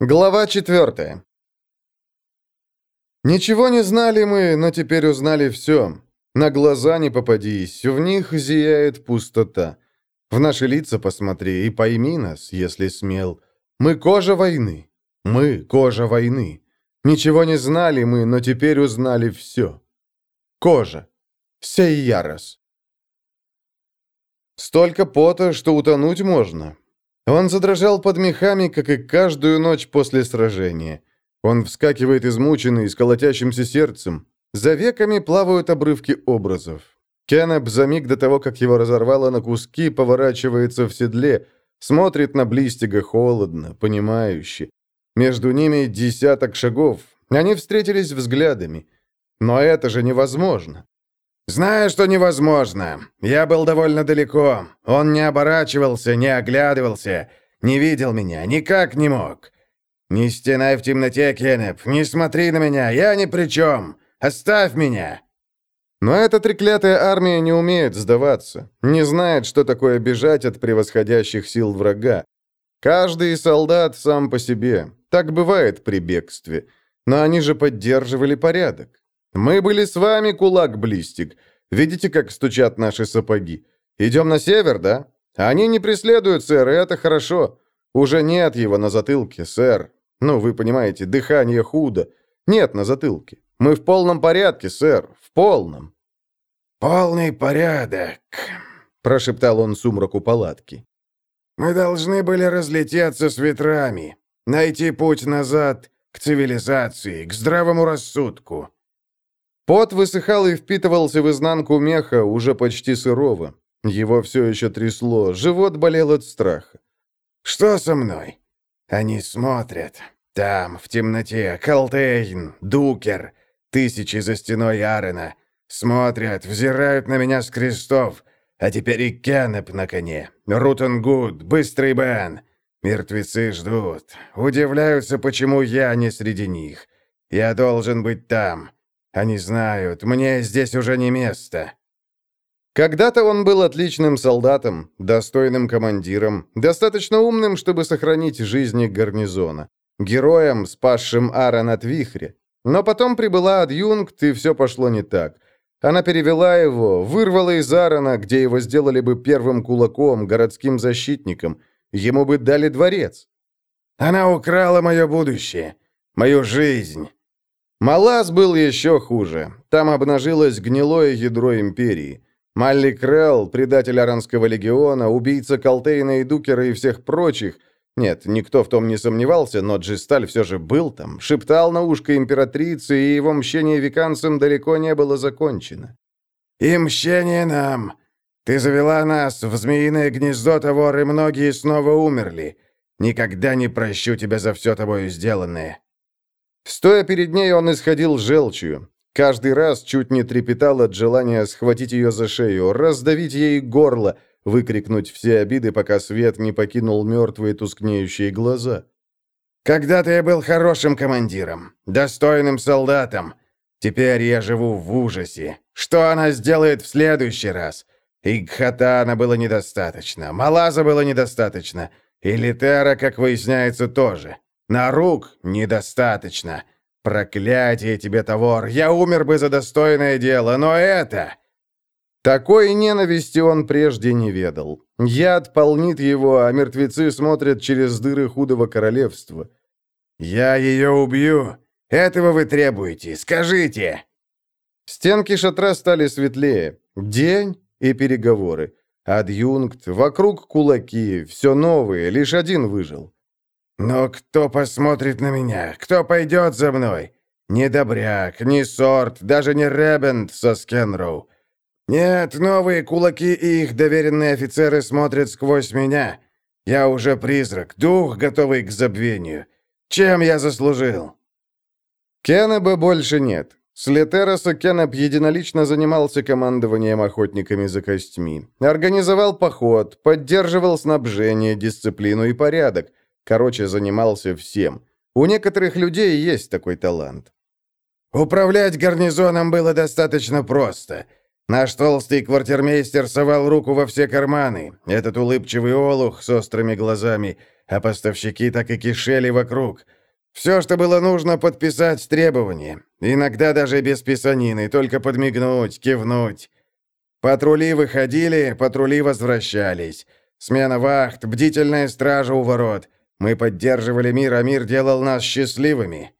Глава четвертая. Ничего не знали мы, но теперь узнали все. На глаза не попадись, в них зияет пустота. В наши лица посмотри и пойми нас, если смел. Мы кожа войны. Мы кожа войны. Ничего не знали мы, но теперь узнали все. Кожа. Сей ярос. Столько пота, что утонуть можно. Он задрожал под мехами, как и каждую ночь после сражения. Он вскакивает измученный, с колотящимся сердцем. За веками плавают обрывки образов. Кеннеп за миг до того, как его разорвало на куски, поворачивается в седле, смотрит на Блистига холодно, понимающе. Между ними десяток шагов. Они встретились взглядами. Но это же невозможно. «Знаю, что невозможно. Я был довольно далеко. Он не оборачивался, не оглядывался, не видел меня, никак не мог. Не стенай в темноте, Кеннеп, не смотри на меня, я ни при чем. Оставь меня!» Но эта треклятая армия не умеет сдаваться, не знает, что такое бежать от превосходящих сил врага. Каждый солдат сам по себе. Так бывает при бегстве. Но они же поддерживали порядок. Мы были с вами, кулак Блистик. Видите, как стучат наши сапоги? Идем на север, да? Они не преследуют, сэр, и это хорошо. Уже нет его на затылке, сэр. Ну, вы понимаете, дыхание худо. Нет на затылке. Мы в полном порядке, сэр, в полном. «Полный порядок», — прошептал он сумраку палатки. «Мы должны были разлететься с ветрами, найти путь назад к цивилизации, к здравому рассудку. Пот высыхал и впитывался в изнанку меха, уже почти сырого. Его все еще трясло, живот болел от страха. «Что со мной?» «Они смотрят. Там, в темноте, Колтейн, Дукер, тысячи за стеной Арена. Смотрят, взирают на меня с крестов. А теперь и Кенеб на коне. Рутан Гуд, Быстрый Бен. Мертвецы ждут. Удивляются, почему я не среди них. Я должен быть там. Они знают, мне здесь уже не место». Когда-то он был отличным солдатом, достойным командиром, достаточно умным, чтобы сохранить жизни гарнизона, героем, спасшим Аарон от вихря. Но потом прибыла адъюнкт, и все пошло не так. Она перевела его, вырвала из Аарона, где его сделали бы первым кулаком, городским защитником. Ему бы дали дворец. «Она украла мое будущее, мою жизнь». Малаз был еще хуже. Там обнажилось гнилое ядро империи. Малли Крелл, предатель Аранского легиона, убийца Калтейна и Дукера и всех прочих. Нет, никто в том не сомневался, но Джисталь все же был там, шептал на ушко императрицы, и его мщение виканцам далеко не было закончено. «И мщение нам! Ты завела нас в змеиное гнездо, Тавор, и многие снова умерли. Никогда не прощу тебя за все тобою сделанное. Стоя перед ней, он исходил желчью. Каждый раз чуть не трепетал от желания схватить ее за шею, раздавить ей горло, выкрикнуть все обиды, пока свет не покинул мертвые тускнеющие глаза. «Когда-то я был хорошим командиром, достойным солдатом. Теперь я живу в ужасе. Что она сделает в следующий раз? Игхатана было недостаточно, Малаза было недостаточно, и Литера, как выясняется, тоже. На рук недостаточно. Проклятие тебе, Тавор, я умер бы за достойное дело, но это...» Такой ненависти он прежде не ведал. Яд полнит его, а мертвецы смотрят через дыры худого королевства. «Я ее убью. Этого вы требуете. Скажите!» Стенки шатра стали светлее. День и переговоры. Адъюнкт, вокруг кулаки, все новые, лишь один выжил. «Но кто посмотрит на меня? Кто пойдет за мной? Ни Добряк, ни Сорт, даже не Ребент со Скенроу. Нет, новые кулаки и их доверенные офицеры смотрят сквозь меня. Я уже призрак, дух, готовый к забвению. Чем я заслужил?» Кеннеба больше нет. С Летероса Кеннеб единолично занимался командованием охотниками за костьми. Организовал поход, поддерживал снабжение, дисциплину и порядок. Короче, занимался всем. У некоторых людей есть такой талант. «Управлять гарнизоном было достаточно просто. Наш толстый квартирмейстер совал руку во все карманы. Этот улыбчивый олух с острыми глазами, а поставщики так и кишели вокруг. Все, что было нужно, подписать требования. Иногда даже без писанины, только подмигнуть, кивнуть. Патрули выходили, патрули возвращались. Смена вахт, бдительная стража у ворот. Мы поддерживали мир, а мир делал нас счастливыми.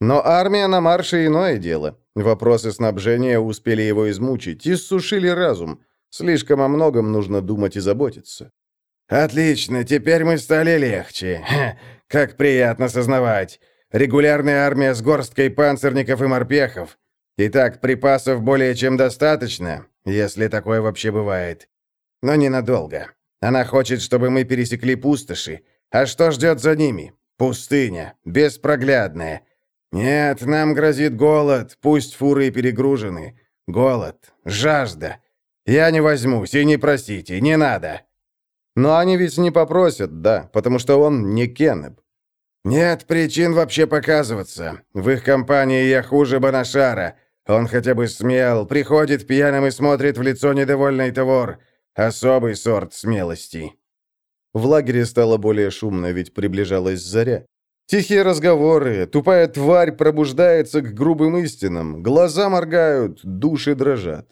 Но армия на марше иное дело. Вопросы снабжения успели его измучить, иссушили разум. Слишком о многом нужно думать и заботиться. «Отлично, теперь мы стали легче. Как приятно сознавать. Регулярная армия с горсткой панцирников и морпехов. Итак, припасов более чем достаточно, если такое вообще бывает. Но ненадолго. Она хочет, чтобы мы пересекли пустоши. А что ждет за ними? Пустыня, беспроглядная. Нет, нам грозит голод, пусть фуры перегружены. Голод, жажда. Я не возьмусь, и не просите, не надо. Но они ведь не попросят, да, потому что он не Кеннеб. Нет причин вообще показываться. В их компании я хуже Банашара. Он хотя бы смел, приходит пьяным и смотрит в лицо недовольный товар. Особый сорт смелости. В лагере стало более шумно, ведь приближалась заря. Тихие разговоры, тупая тварь пробуждается к грубым истинам, глаза моргают, души дрожат.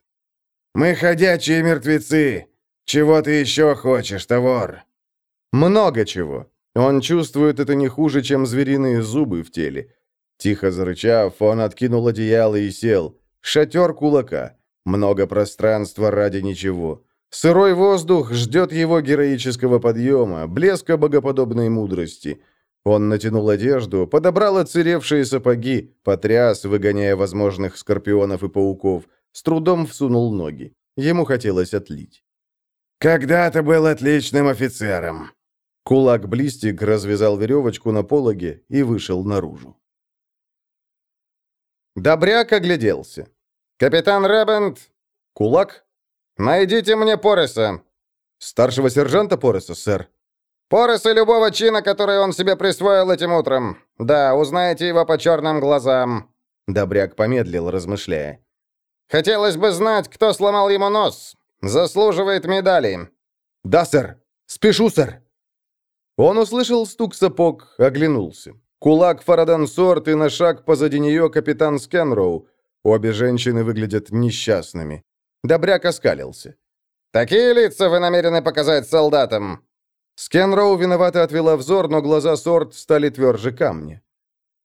«Мы ходячие мертвецы! Чего ты еще хочешь, товар?» «Много чего. Он чувствует это не хуже, чем звериные зубы в теле. Тихо зарычав, он откинул одеяло и сел. Шатер кулака. Много пространства ради ничего. Сырой воздух ждет его героического подъема, блеска богоподобной мудрости. Он натянул одежду, подобрал оцаревшие сапоги, потряс, выгоняя возможных скорпионов и пауков, с трудом всунул ноги. Ему хотелось отлить. «Когда-то был отличным офицером», Кулак Блистик развязал веревочку на пологе и вышел наружу. Добряк огляделся. «Капитан Ребент!» «Кулак?» «Найдите мне Пореса!» «Старшего сержанта Пореса, сэр?» «Пореса любого чина, который он себе присвоил этим утром. Да, узнаете его по черным глазам». Добряк помедлил, размышляя. «Хотелось бы знать, кто сломал ему нос. Заслуживает медали». «Да, сэр. Спешу, сэр». Он услышал стук сапог, оглянулся. Кулак Фарадан Сорт и на шаг позади нее капитан Скенроу. Обе женщины выглядят несчастными. Добряк оскалился. «Такие лица вы намерены показать солдатам?» Скенроу виновато отвела взор, но глаза Сорт стали тверже камня.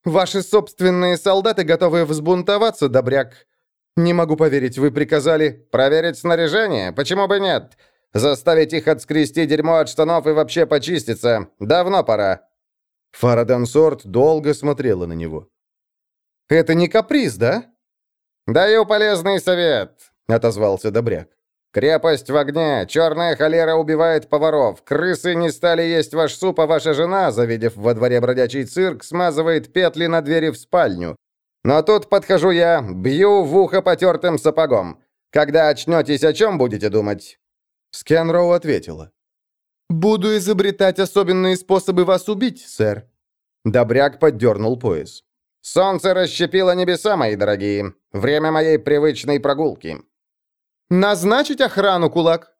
«Ваши собственные солдаты готовы взбунтоваться, Добряк. Не могу поверить, вы приказали проверить снаряжение? Почему бы нет? Заставить их отскрести дерьмо от штанов и вообще почиститься. Давно пора». Фарадан Сорт долго смотрела на него. «Это не каприз, да?» «Даю полезный совет», — отозвался Добряк. «Крепость в огне, черная холера убивает поваров, крысы не стали есть ваш суп, а ваша жена, завидев во дворе бродячий цирк, смазывает петли на двери в спальню. Но тут подхожу я, бью в ухо потертым сапогом. Когда очнетесь, о чем будете думать?» Скенроу ответила. «Буду изобретать особенные способы вас убить, сэр». Добряк поддернул пояс. «Солнце расщепило небеса, мои дорогие. Время моей привычной прогулки». «Назначить охрану, кулак?»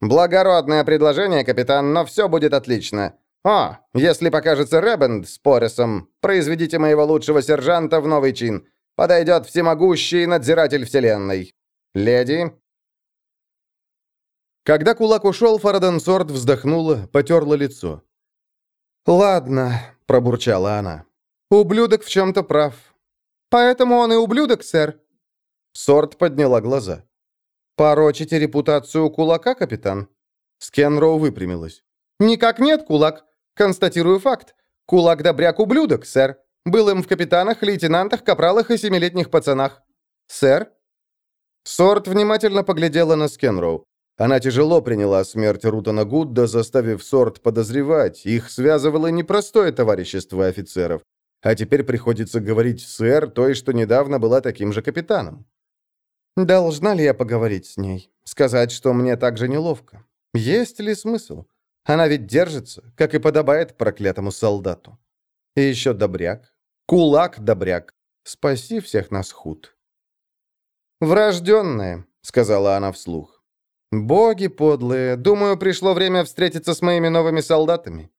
«Благородное предложение, капитан, но все будет отлично. О, если покажется Ребенд с Порисом, произведите моего лучшего сержанта в новый чин. Подойдет всемогущий надзиратель вселенной. Леди, когда кулак ушел, Фараденсорд вздохнула, потерла лицо. «Ладно», — пробурчала она. «Ублюдок в чем-то прав. Поэтому он и ублюдок, сэр». Сорт подняла глаза. «Порочите репутацию кулака, капитан?» Скенроу выпрямилась. «Никак нет, кулак. Констатирую факт. Кулак-добряк ублюдок, сэр. Был им в капитанах, лейтенантах, капралах и семилетних пацанах. Сэр?» Сорт внимательно поглядела на Скенроу. Она тяжело приняла смерть Рутана Гудда, заставив Сорт подозревать. Их связывало непростое товарищество офицеров. А теперь приходится говорить «сэр» той, что недавно была таким же капитаном. Должна ли я поговорить с ней? Сказать, что мне так же неловко? Есть ли смысл? Она ведь держится, как и подобает проклятому солдату. И еще добряк. Кулак добряк. Спаси всех нас худ. Врожденная, сказала она вслух. «Боги подлые, думаю, пришло время встретиться с моими новыми солдатами».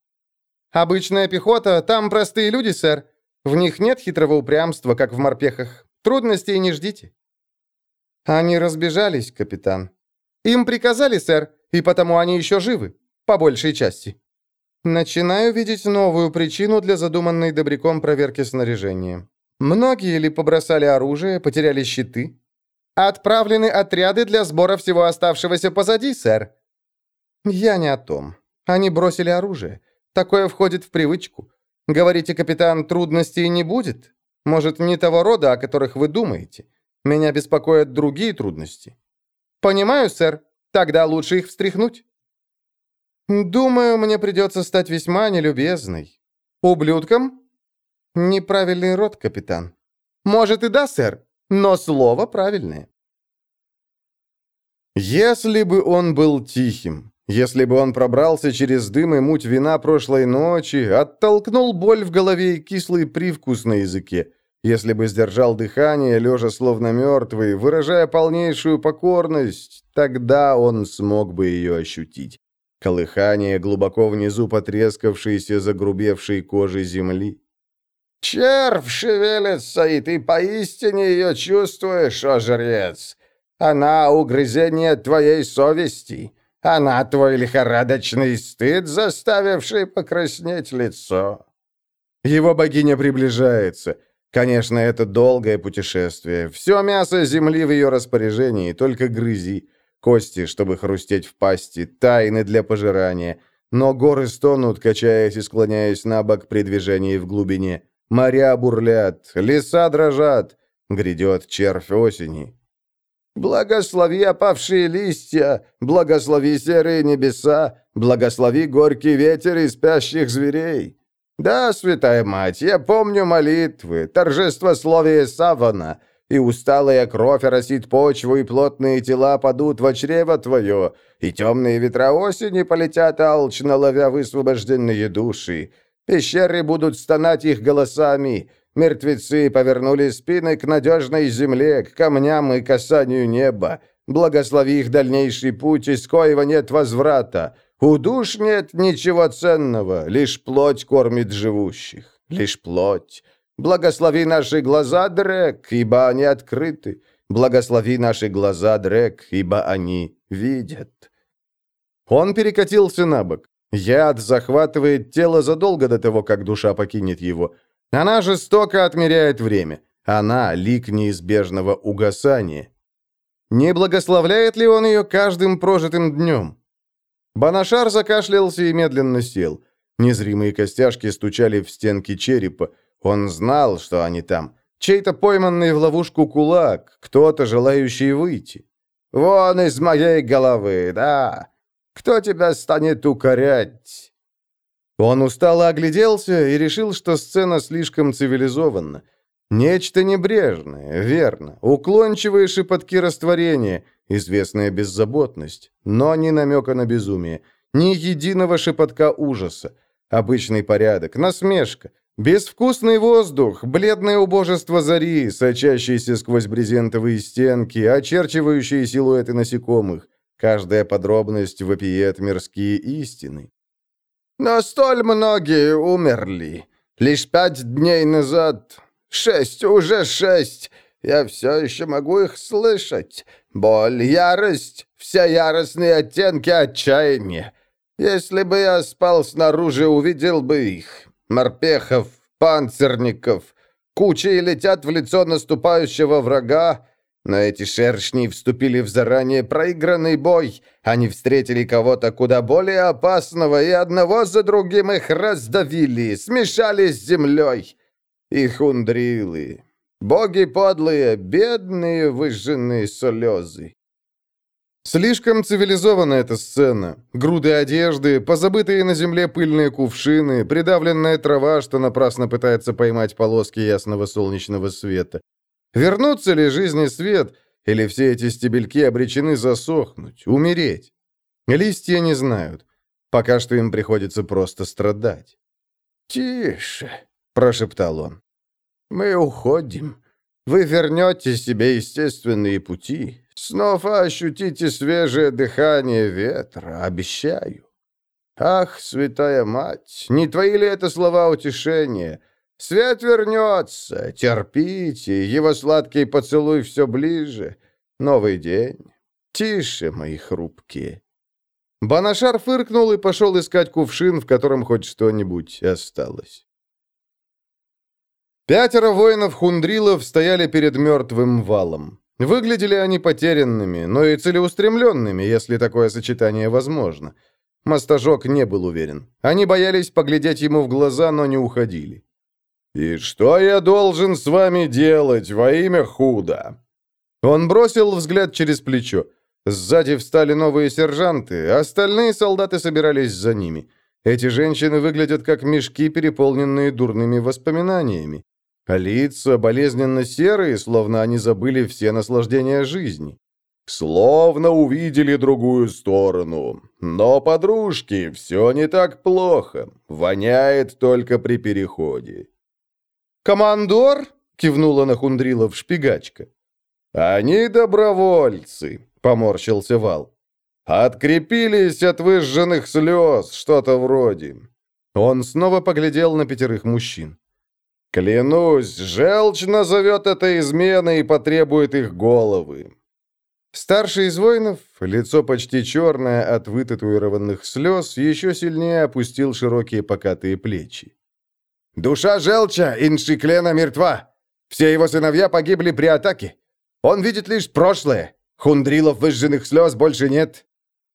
«Обычная пехота, там простые люди, сэр. В них нет хитрого упрямства, как в морпехах. Трудностей не ждите». «Они разбежались, капитан». «Им приказали, сэр, и потому они еще живы, по большей части». «Начинаю видеть новую причину для задуманной добряком проверки снаряжения. Многие ли побросали оружие, потеряли щиты?» «Отправлены отряды для сбора всего оставшегося позади, сэр». «Я не о том. Они бросили оружие. Такое входит в привычку. Говорите, капитан, трудностей не будет? Может, не того рода, о которых вы думаете? Меня беспокоят другие трудности». «Понимаю, сэр. Тогда лучше их встряхнуть». «Думаю, мне придется стать весьма нелюбезной». «Ублюдком?» «Неправильный род, капитан». «Может и да, сэр, но слово правильное». Если бы он был тихим, если бы он пробрался через дым и муть вина прошлой ночи, оттолкнул боль в голове и кислый привкус на языке, если бы сдержал дыхание, лежа словно мертвый, выражая полнейшую покорность, тогда он смог бы ее ощутить. Колыхание глубоко внизу потрескавшейся загрубевшей кожи земли. «Червь шевелится, и ты поистине ее чувствуешь, о жрец! Она угрызение твоей совести!» Она твой лихорадочный стыд, заставивший покраснеть лицо». Его богиня приближается. Конечно, это долгое путешествие. Все мясо земли в ее распоряжении, только грызи. Кости, чтобы хрустеть в пасти, тайны для пожирания. Но горы стонут, качаясь и склоняясь на бок при движении в глубине. Моря бурлят, леса дрожат. Грядет червь осени. Благослови опавшие листья, благослови серые небеса, благослови горький ветер и спящих зверей. Да, святая мать, я помню молитвы, торжество словия Савана, и усталая кровь оросит почву, и плотные тела падут в чрево твое, и темные ветра осени полетят алчно, ловя высвобожденные души. Пещеры будут стонать их голосами, Мертвецы повернули спины к надежной земле, к камням и касанию неба. Благослови их дальнейший путь, из коего нет возврата. У душ нет ничего ценного, лишь плоть кормит живущих. Лишь плоть. Благослови наши глаза, Дрек, ибо они открыты. Благослови наши глаза, Дрек, ибо они видят. Он перекатился на бок. Яд захватывает тело задолго до того, как душа покинет его. Она жестоко отмеряет время. Она — лик неизбежного угасания. Не благословляет ли он ее каждым прожитым днем? Банашар закашлялся и медленно сел. Незримые костяшки стучали в стенки черепа. Он знал, что они там. Чей-то пойманный в ловушку кулак, кто-то желающий выйти. «Вон из моей головы, да! Кто тебя станет укорять?» Он устало огляделся и решил, что сцена слишком цивилизованна. Нечто небрежное, верно, уклончивые шепотки растворения, известная беззаботность, но ни намека на безумие, ни единого шепотка ужаса. Обычный порядок, насмешка, безвкусный воздух, бледное убожество зари, сочащиеся сквозь брезентовые стенки, очерчивающие силуэты насекомых. Каждая подробность вопиет мирские истины. Но столь многие умерли. Лишь пять дней назад. Шесть, уже шесть. Я все еще могу их слышать. Боль, ярость, все яростные оттенки отчаяния. Если бы я спал снаружи, увидел бы их. Морпехов, панцирников. Кучи летят в лицо наступающего врага, но эти шершни вступили в заранее проигранный бой. Они встретили кого-то куда более опасного, и одного за другим их раздавили, смешали с землей. Их ундрилы. Боги подлые, бедные выжженные слезы. Слишком цивилизована эта сцена. Груды одежды, позабытые на земле пыльные кувшины, придавленная трава, что напрасно пытается поймать полоски ясного солнечного света. Вернутся ли жизни свет, или все эти стебельки обречены засохнуть, умереть? Листья не знают. Пока что им приходится просто страдать. «Тише», — прошептал он. «Мы уходим. Вы вернете себе естественные пути, снова ощутите свежее дыхание ветра, обещаю. Ах, святая мать, не твои ли это слова утешения? Свет вернется, терпите, его сладкий поцелуй все ближе. Новый день. Тише, мои хрупкие. Банашар фыркнул и пошел искать кувшин, в котором хоть что-нибудь осталось. Пятеро воинов-хундрилов стояли перед мертвым валом. Выглядели они потерянными, но и целеустремленными, если такое сочетание возможно. Мастажок не был уверен. Они боялись поглядеть ему в глаза, но не уходили. «И что я должен с вами делать во имя худа?» Он бросил взгляд через плечо. Сзади встали новые сержанты, остальные солдаты собирались за ними. Эти женщины выглядят как мешки, переполненные дурными воспоминаниями. А лица болезненно серые, словно они забыли все наслаждения жизни. Словно увидели другую сторону. Но, подружки, все не так плохо. Воняет только при переходе. «Командор?» — кивнула на Хундрилов шпигачка. «Они добровольцы», — поморщился Вал. «Открепились от выжженных слез, что-то вроде». Он снова поглядел на пятерых мужчин. «Клянусь, желчь назовет это изменой и потребует их головы». Старший из воинов, лицо почти черное от вытатуированных слез, еще сильнее опустил широкие покатые плечи. «Душа желча Иншиклена мертва. Все его сыновья погибли при атаке. Он видит лишь прошлое. Хундрилов выжженных слез больше нет.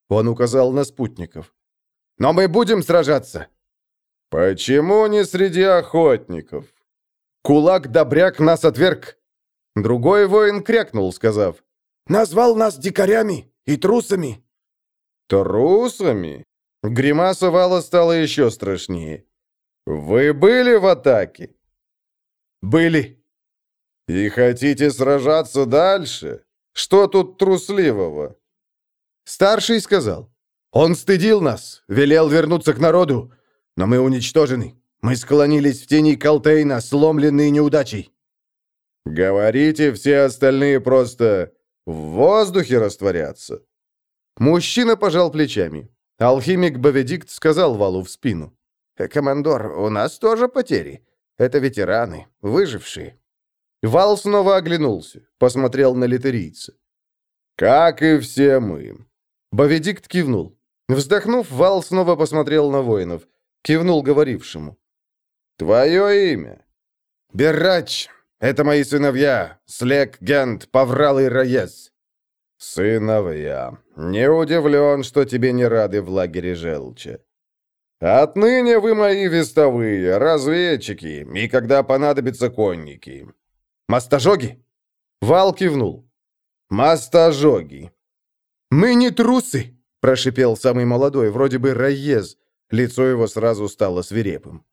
Он указал на спутников. Но мы будем сражаться. Почему не среди охотников? Кулак-добряк нас отверг. Другой воин крякнул, сказав. Назвал нас дикарями и трусами. Трусами? Гримаса Вала стала еще страшнее. «Вы были в атаке?» «Были». «И хотите сражаться дальше? Что тут трусливого?» Старший сказал. «Он стыдил нас, велел вернуться к народу, но мы уничтожены. Мы склонились в тени Калтейна, сломленные неудачей». «Говорите, все остальные просто в воздухе растворятся». Мужчина пожал плечами. Алхимик Баведикт сказал Валу в спину. «Командор, у нас тоже потери. Это ветераны, выжившие. Вал снова оглянулся, посмотрел на литерийца. «Как и все мы». Баведикт кивнул. Вздохнув, Вал снова посмотрел на воинов. Кивнул говорившему. «Твое имя?» «Беррач. Это мои сыновья. Слег, Гент, Паврал и Раес». «Сыновья. Не удивлен, что тебе не рады в лагере Желча. Отныне вы мои вестовые, разведчики, и когда понадобятся конники. «Мастажоги?» Вал кивнул. «Мастажоги». «Мы не трусы!» – прошипел самый молодой, вроде бы Раез. Лицо его сразу стало свирепым.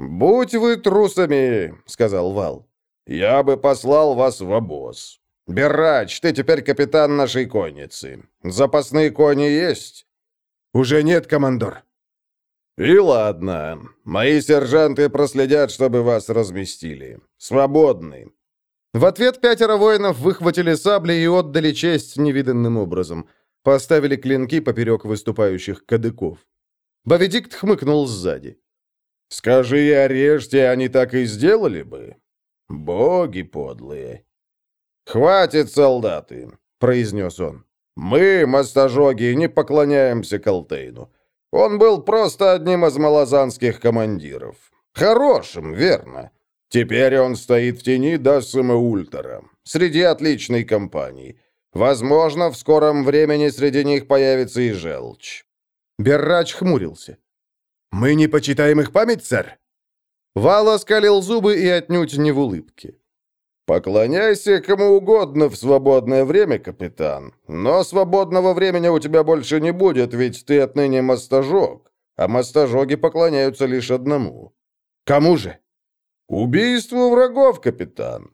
«Будь вы трусами!» – сказал Вал. «Я бы послал вас в обоз. Берач, ты теперь капитан нашей конницы. Запасные кони есть?» «Уже нет, командор». «И ладно. Мои сержанты проследят, чтобы вас разместили. Свободны. В ответ пятеро воинов выхватили сабли и отдали честь невиданным образом. Поставили клинки поперек выступающих кадыков. Баведикт хмыкнул сзади. «Скажи я режьте, они так и сделали бы. Боги подлые». «Хватит, солдаты», — произнес он. «Мы, мастожоги, не поклоняемся Колтейну. Он был просто одним из малозанских командиров. Хорошим, верно. Теперь он стоит в тени Дассима Ультера, среди отличной компании. Возможно, в скором времени среди них появится и желчь». Беррач хмурился. «Мы не почитаем их память, сэр?» Вал оскалил зубы и отнюдь не в улыбке. «Поклоняйся кому угодно в свободное время, капитан. Но свободного времени у тебя больше не будет, ведь ты отныне мастажог, а мастажоги поклоняются лишь одному». «Кому же?» «Убийство врагов, капитан!»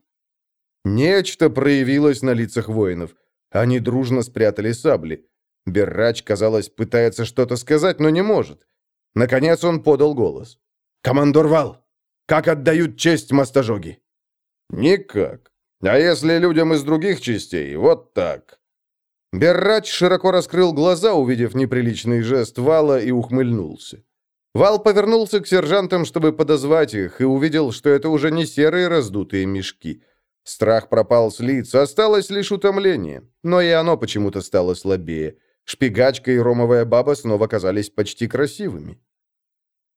Нечто проявилось на лицах воинов. Они дружно спрятали сабли. Беррач, казалось, пытается что-то сказать, но не может. Наконец он подал голос. «Командор Вал, как отдают честь мастожоги?» «Никак. А если людям из других частей, вот так». Беррач широко раскрыл глаза, увидев неприличный жест Вала, и ухмыльнулся. Вал повернулся к сержантам, чтобы подозвать их, и увидел, что это уже не серые раздутые мешки. Страх пропал с лиц, осталось лишь утомление, но и оно почему-то стало слабее. Шпигачка и ромовая баба снова казались почти красивыми.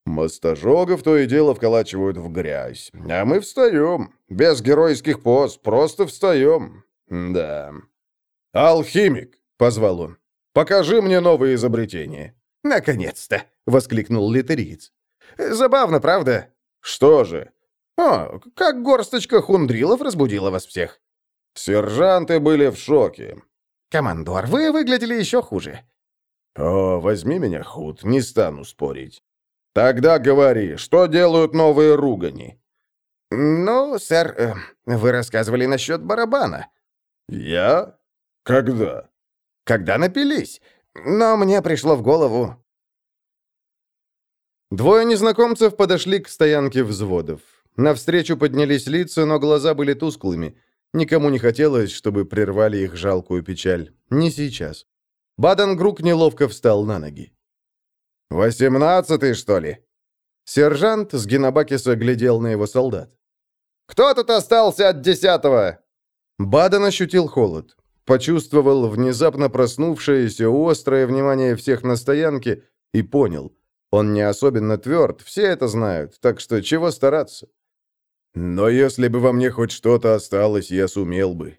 Мостожогов то и дело вколачивают в грязь. А мы встаем. Без геройских поз, просто встаем. Да. «Алхимик!» — позвал он. «Покажи мне новые изобретения». «Наконец-то!» — воскликнул литериец. «Забавно, правда?» «Что же?» «О, как горсточка хундрилов разбудила вас всех». «Сержанты были в шоке». «Командор, вы выглядели еще хуже». «О, возьми меня, худ, не стану спорить». «Тогда говори, что делают новые ругани?» «Ну, сэр, э, вы рассказывали насчет барабана». «Я? Когда?» «Когда напились. Но мне пришло в голову...» Двое незнакомцев подошли к стоянке взводов. Навстречу поднялись лица, но глаза были тусклыми. Никому не хотелось, чтобы прервали их жалкую печаль. Не сейчас. Баден-Грук неловко встал на ноги. «Восемнадцатый, что ли?» Сержант с Геннабакиса глядел на его солдат. «Кто тут остался от десятого?» Баден ощутил холод. Почувствовал внезапно проснувшееся острое внимание всех на стоянке и понял. Он не особенно тверд, все это знают, так что чего стараться? Но если бы во мне хоть что-то осталось, я сумел бы.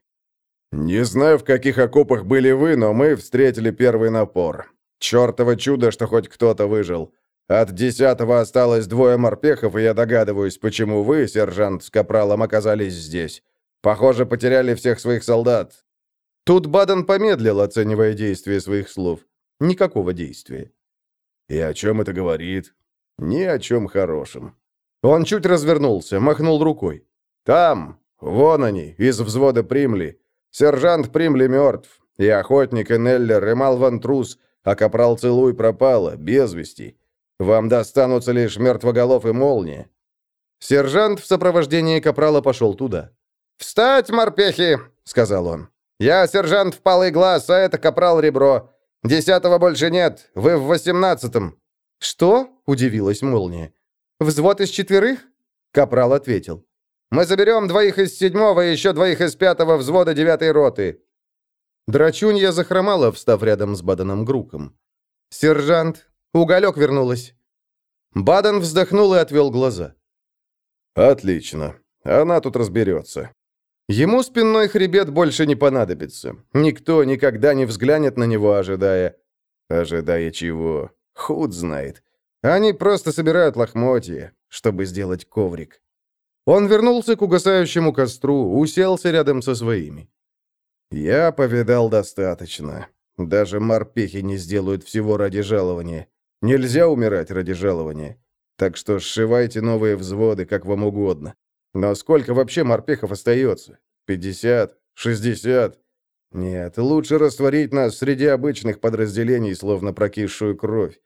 Не знаю, в каких окопах были вы, но мы встретили первый напор. Чёртово чудо, что хоть кто-то выжил. От десятого осталось двое морпехов, и я догадываюсь, почему вы, сержант с капралом, оказались здесь. Похоже, потеряли всех своих солдат. Тут Баден помедлил, оценивая действие своих слов. Никакого действия. И о чем это говорит? Ни о чем хорошем. Он чуть развернулся, махнул рукой. «Там! Вон они, из взвода Примли. Сержант Примли мертв. И охотник, и Неллер, и Малван трус, а капрал Целуй пропала, без вести. Вам достанутся лишь мертвоголов и молния». Сержант в сопровождении капрала пошел туда. «Встать, морпехи!» — сказал он. «Я сержант Впалый Глаз, а это капрал Ребро. Десятого больше нет, вы в восемнадцатом». «Что?» — удивилась молния. «Взвод из четверых?» Капрал ответил. «Мы заберем двоих из седьмого и еще двоих из пятого взвода девятой роты». Драчунья захромала, встав рядом с Баданом Груком. «Сержант, уголек вернулась». Бадан вздохнул и отвел глаза. «Отлично. Она тут разберется». Ему спинной хребет больше не понадобится. Никто никогда не взглянет на него, ожидая... Ожидая чего? Худ знает. Они просто собирают лохмотья, чтобы сделать коврик. Он вернулся к угасающему костру, уселся рядом со своими. «Я повидал достаточно. Даже морпехи не сделают всего ради жалования. Нельзя умирать ради жалования. Так что сшивайте новые взводы, как вам угодно. Но сколько вообще морпехов остается? Пятьдесят? Шестьдесят? Нет, лучше растворить нас среди обычных подразделений, словно прокисшую кровь.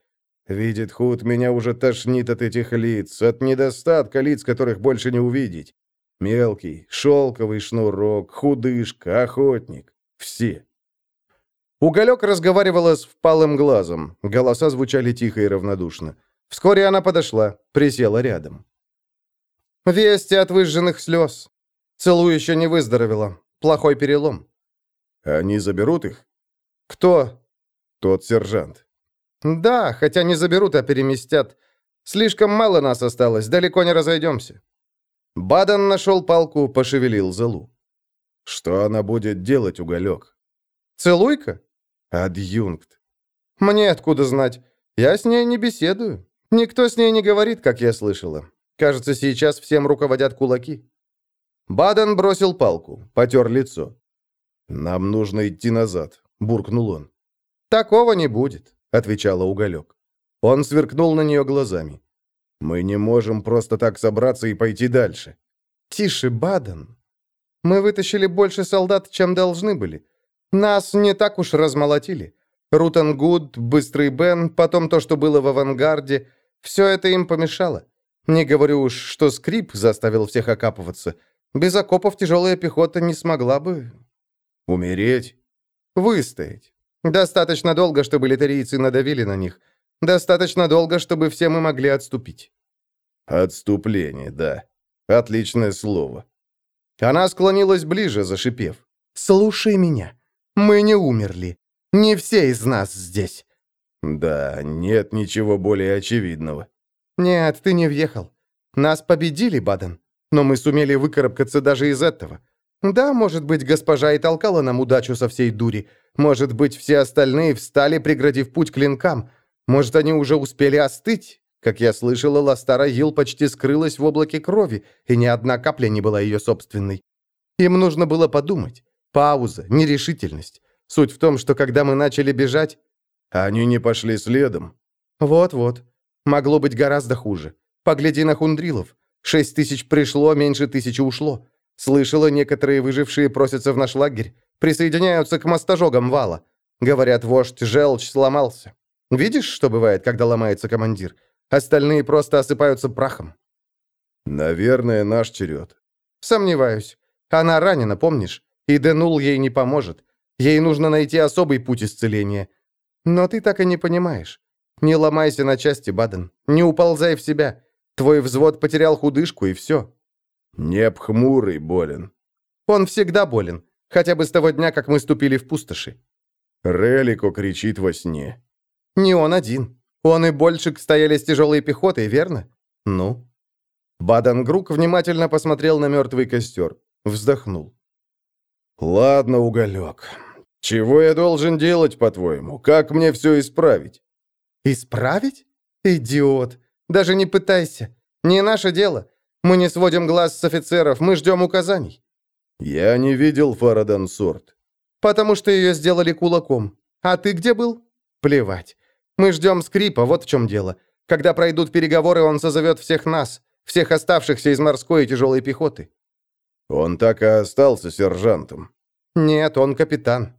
Видит худ, меня уже тошнит от этих лиц, от недостатка лиц, которых больше не увидеть. Мелкий, шелковый шнурок, худышка, охотник. Все. Уголек разговаривала с впалым глазом. Голоса звучали тихо и равнодушно. Вскоре она подошла, присела рядом. «Вести от выжженных слез. Целую еще не выздоровела. Плохой перелом». «Они заберут их?» «Кто?» «Тот сержант». «Да, хотя не заберут, а переместят. Слишком мало нас осталось, далеко не разойдемся». Бадан нашел палку, пошевелил залу. «Что она будет делать, уголек?» «Целуйка?» «Адъюнкт». «Мне откуда знать? Я с ней не беседую. Никто с ней не говорит, как я слышала. Кажется, сейчас всем руководят кулаки». Бадан бросил палку, потер лицо. «Нам нужно идти назад», — буркнул он. «Такого не будет отвечала Уголек. Он сверкнул на нее глазами. «Мы не можем просто так собраться и пойти дальше». «Тише, Баден. Мы вытащили больше солдат, чем должны были. Нас не так уж размолотили. Рутан Гуд, Быстрый Бен, потом то, что было в авангарде. Все это им помешало. Не говорю уж, что скрип заставил всех окапываться. Без окопов тяжелая пехота не смогла бы... Умереть? Выстоять. Достаточно долго, чтобы летерийцы надавили на них. Достаточно долго, чтобы все мы могли отступить. Отступление, да. Отличное слово. Она склонилась ближе, зашипев. «Слушай меня. Мы не умерли. Не все из нас здесь». «Да, нет ничего более очевидного». «Нет, ты не въехал. Нас победили, Баден, но мы сумели выкарабкаться даже из этого. Да, может быть, госпожа и толкала нам удачу со всей дури. Может быть, все остальные встали, преградив путь клинкам. Может, они уже успели остыть? Как я слышала, Ластара Йил почти скрылась в облаке крови, и ни одна капля не была ее собственной. Им нужно было подумать. Пауза, нерешительность. Суть в том, что когда мы начали бежать... Они не пошли следом. Вот-вот. Могло быть гораздо хуже. Погляди на хундрилов. Шесть тысяч пришло, меньше тысячи ушло. Слышала, некоторые выжившие просятся в наш лагерь. Присоединяются к мостожогам вала. Говорят, вождь Желчь сломался. Видишь, что бывает, когда ломается командир? Остальные просто осыпаются прахом. Наверное, наш черед. Сомневаюсь. Она ранена, помнишь? И Денул ей не поможет. Ей нужно найти особый путь исцеления. Но ты так и не понимаешь. Не ломайся на части, Баден. Не уползай в себя. Твой взвод потерял худышку, и все. Неб хмурый болен. Он всегда болен. Хотя бы с того дня, как мы ступили в пустоши. Релико кричит во сне. Не он один. Он и Большик стояли с тяжелой пехотой, верно? Ну? Бадангрук внимательно посмотрел на мертвый костер. Вздохнул. «Ладно, уголек. Чего я должен делать, по-твоему? Как мне все исправить?» «Исправить? Идиот. Даже не пытайся. Не наше дело. Мы не сводим глаз с офицеров, мы ждем указаний». «Я не видел Фарадан Сорт». «Потому что ее сделали кулаком. А ты где был?» «Плевать. Мы ждем скрипа, вот в чем дело. Когда пройдут переговоры, он созовет всех нас, всех оставшихся из морской и тяжелой пехоты». «Он так и остался сержантом». «Нет, он капитан».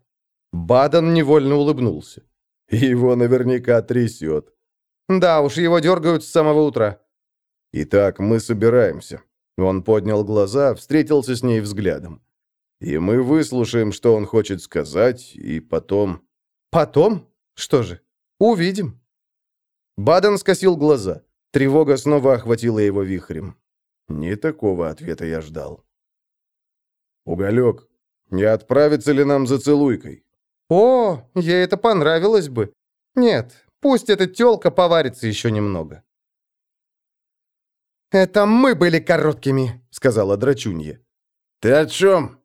Бадан невольно улыбнулся. «Его наверняка трясет». «Да уж, его дергают с самого утра». «Итак, мы собираемся». Он поднял глаза, встретился с ней взглядом. «И мы выслушаем, что он хочет сказать, и потом...» «Потом? Что же?» «Увидим». Баден скосил глаза. Тревога снова охватила его вихрем. Не такого ответа я ждал. «Уголек, не отправится ли нам за целуйкой?» «О, ей это понравилось бы. Нет, пусть эта тёлка поварится еще немного». «Это мы были короткими», — сказала Драчунья. «Ты о чем?»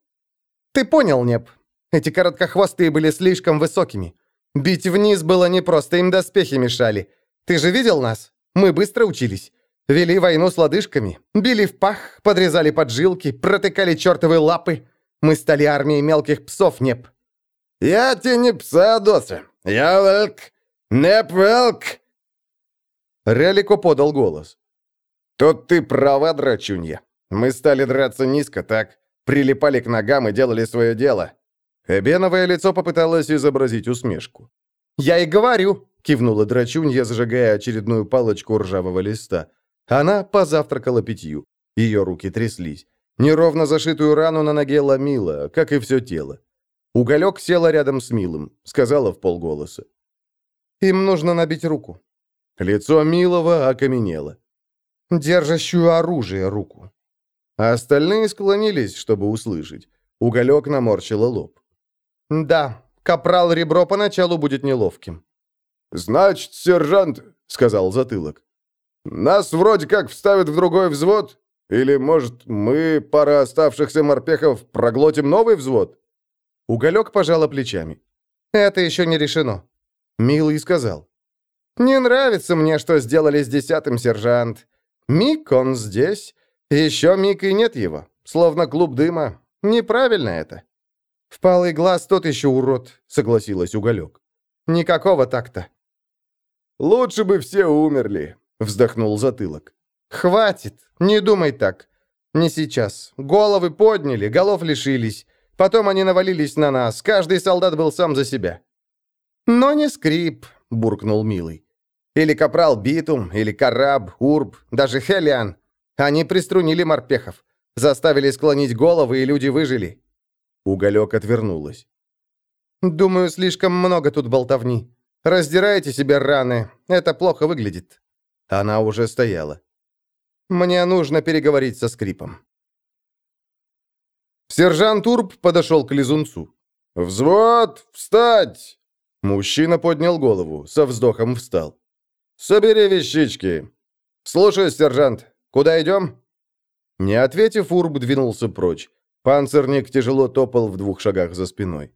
«Ты понял, Неп. Эти короткохвостые были слишком высокими. Бить вниз было непросто, им доспехи мешали. Ты же видел нас? Мы быстро учились. Вели войну с лодыжками, били в пах, подрезали поджилки, протыкали чертовы лапы. Мы стали армией мелких псов, Неп». «Я тебе не пса, Доса. Я велк. Неп велк». Релико подал голос. «Тут ты права, драчунья. Мы стали драться низко, так? Прилипали к ногам и делали свое дело. Эбеновое лицо попыталось изобразить усмешку. «Я и говорю!» — кивнула драчунья, зажигая очередную палочку ржавого листа. Она позавтракала питью. Ее руки тряслись. Неровно зашитую рану на ноге ломила, как и все тело. Уголек села рядом с Милым, сказала в полголоса. «Им нужно набить руку». Лицо Милова окаменело. Держащую оружие руку. А остальные склонились, чтобы услышать. Уголек наморщила лоб. «Да, капрал ребро поначалу будет неловким». «Значит, сержант», — сказал затылок, — «нас вроде как вставят в другой взвод? Или, может, мы, пара оставшихся морпехов, проглотим новый взвод?» Уголек пожала плечами. «Это еще не решено». Милый сказал. «Не нравится мне, что сделали с десятым, сержант. Мик, он здесь. Еще Мик и нет его. Словно клуб дыма. Неправильно это». «Впалый глаз тот еще урод», — согласилась Уголек. «Никакого так-то». «Лучше бы все умерли», — вздохнул затылок. «Хватит, не думай так. Не сейчас. Головы подняли, голов лишились. Потом они навалились на нас, каждый солдат был сам за себя». «Но не скрип», — буркнул Милый. «Или капрал Битум, или Караб, Урб, даже Хелиан. Они приструнили морпехов. Заставили склонить головы, и люди выжили». Уголек отвернулась. «Думаю, слишком много тут болтовни. Раздирайте себе раны. Это плохо выглядит». Она уже стояла. «Мне нужно переговорить со скрипом». Сержант Урб подошел к лизунцу. «Взвод! Встать!» Мужчина поднял голову, со вздохом встал. «Собери вещички!» «Слушай, сержант, куда идем?» Не ответив, Урб двинулся прочь. Панцирник тяжело топал в двух шагах за спиной.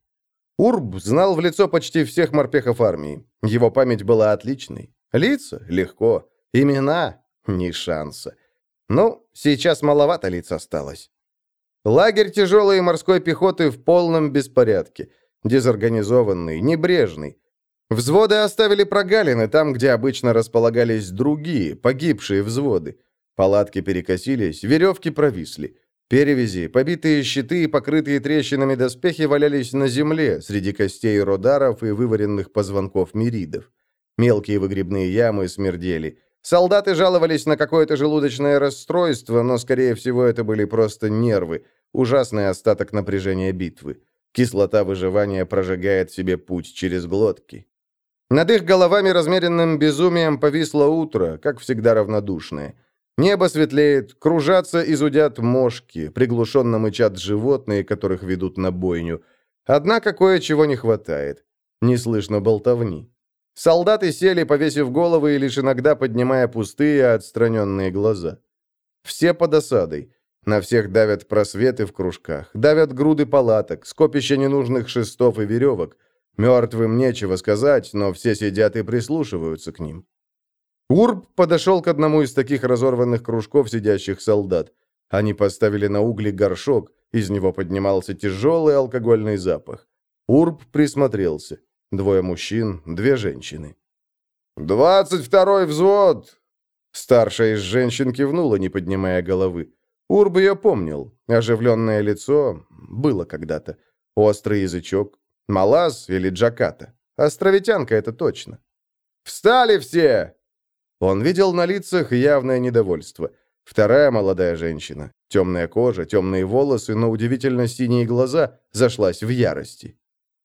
Урб знал в лицо почти всех морпехов армии. Его память была отличной. Лица — легко. Имена — ни шанса. Ну, сейчас маловато лиц осталось. Лагерь тяжелой морской пехоты в полном беспорядке. Дезорганизованный, небрежный. Взводы оставили прогалины там, где обычно располагались другие, погибшие взводы. Палатки перекосились, веревки провисли. Перевязи, побитые щиты и покрытые трещинами доспехи валялись на земле среди костей родаров и вываренных позвонков миридов. Мелкие выгребные ямы смердели. Солдаты жаловались на какое-то желудочное расстройство, но, скорее всего, это были просто нервы, ужасный остаток напряжения битвы. Кислота выживания прожигает себе путь через глотки. Над их головами размеренным безумием повисло утро, как всегда равнодушное. Небо светлеет, кружатся и зудят мошки, приглушенно мычат животные, которых ведут на бойню. Однако кое-чего не хватает. Не слышно болтовни. Солдаты сели, повесив головы и лишь иногда поднимая пустые, отстраненные глаза. Все под осадой. На всех давят просветы в кружках, давят груды палаток, скопища ненужных шестов и веревок. Мертвым нечего сказать, но все сидят и прислушиваются к ним. Урб подошел к одному из таких разорванных кружков сидящих солдат. Они поставили на угли горшок, из него поднимался тяжелый алкогольный запах. Урб присмотрелся. Двое мужчин, две женщины. «Двадцать второй взвод!» Старшая из женщин кивнула, не поднимая головы. Урб ее помнил. Оживленное лицо было когда-то. Острый язычок. Малаз или Джаката. Островитянка это точно. «Встали все!» Он видел на лицах явное недовольство. Вторая молодая женщина, темная кожа, темные волосы, но удивительно синие глаза, зашлась в ярости.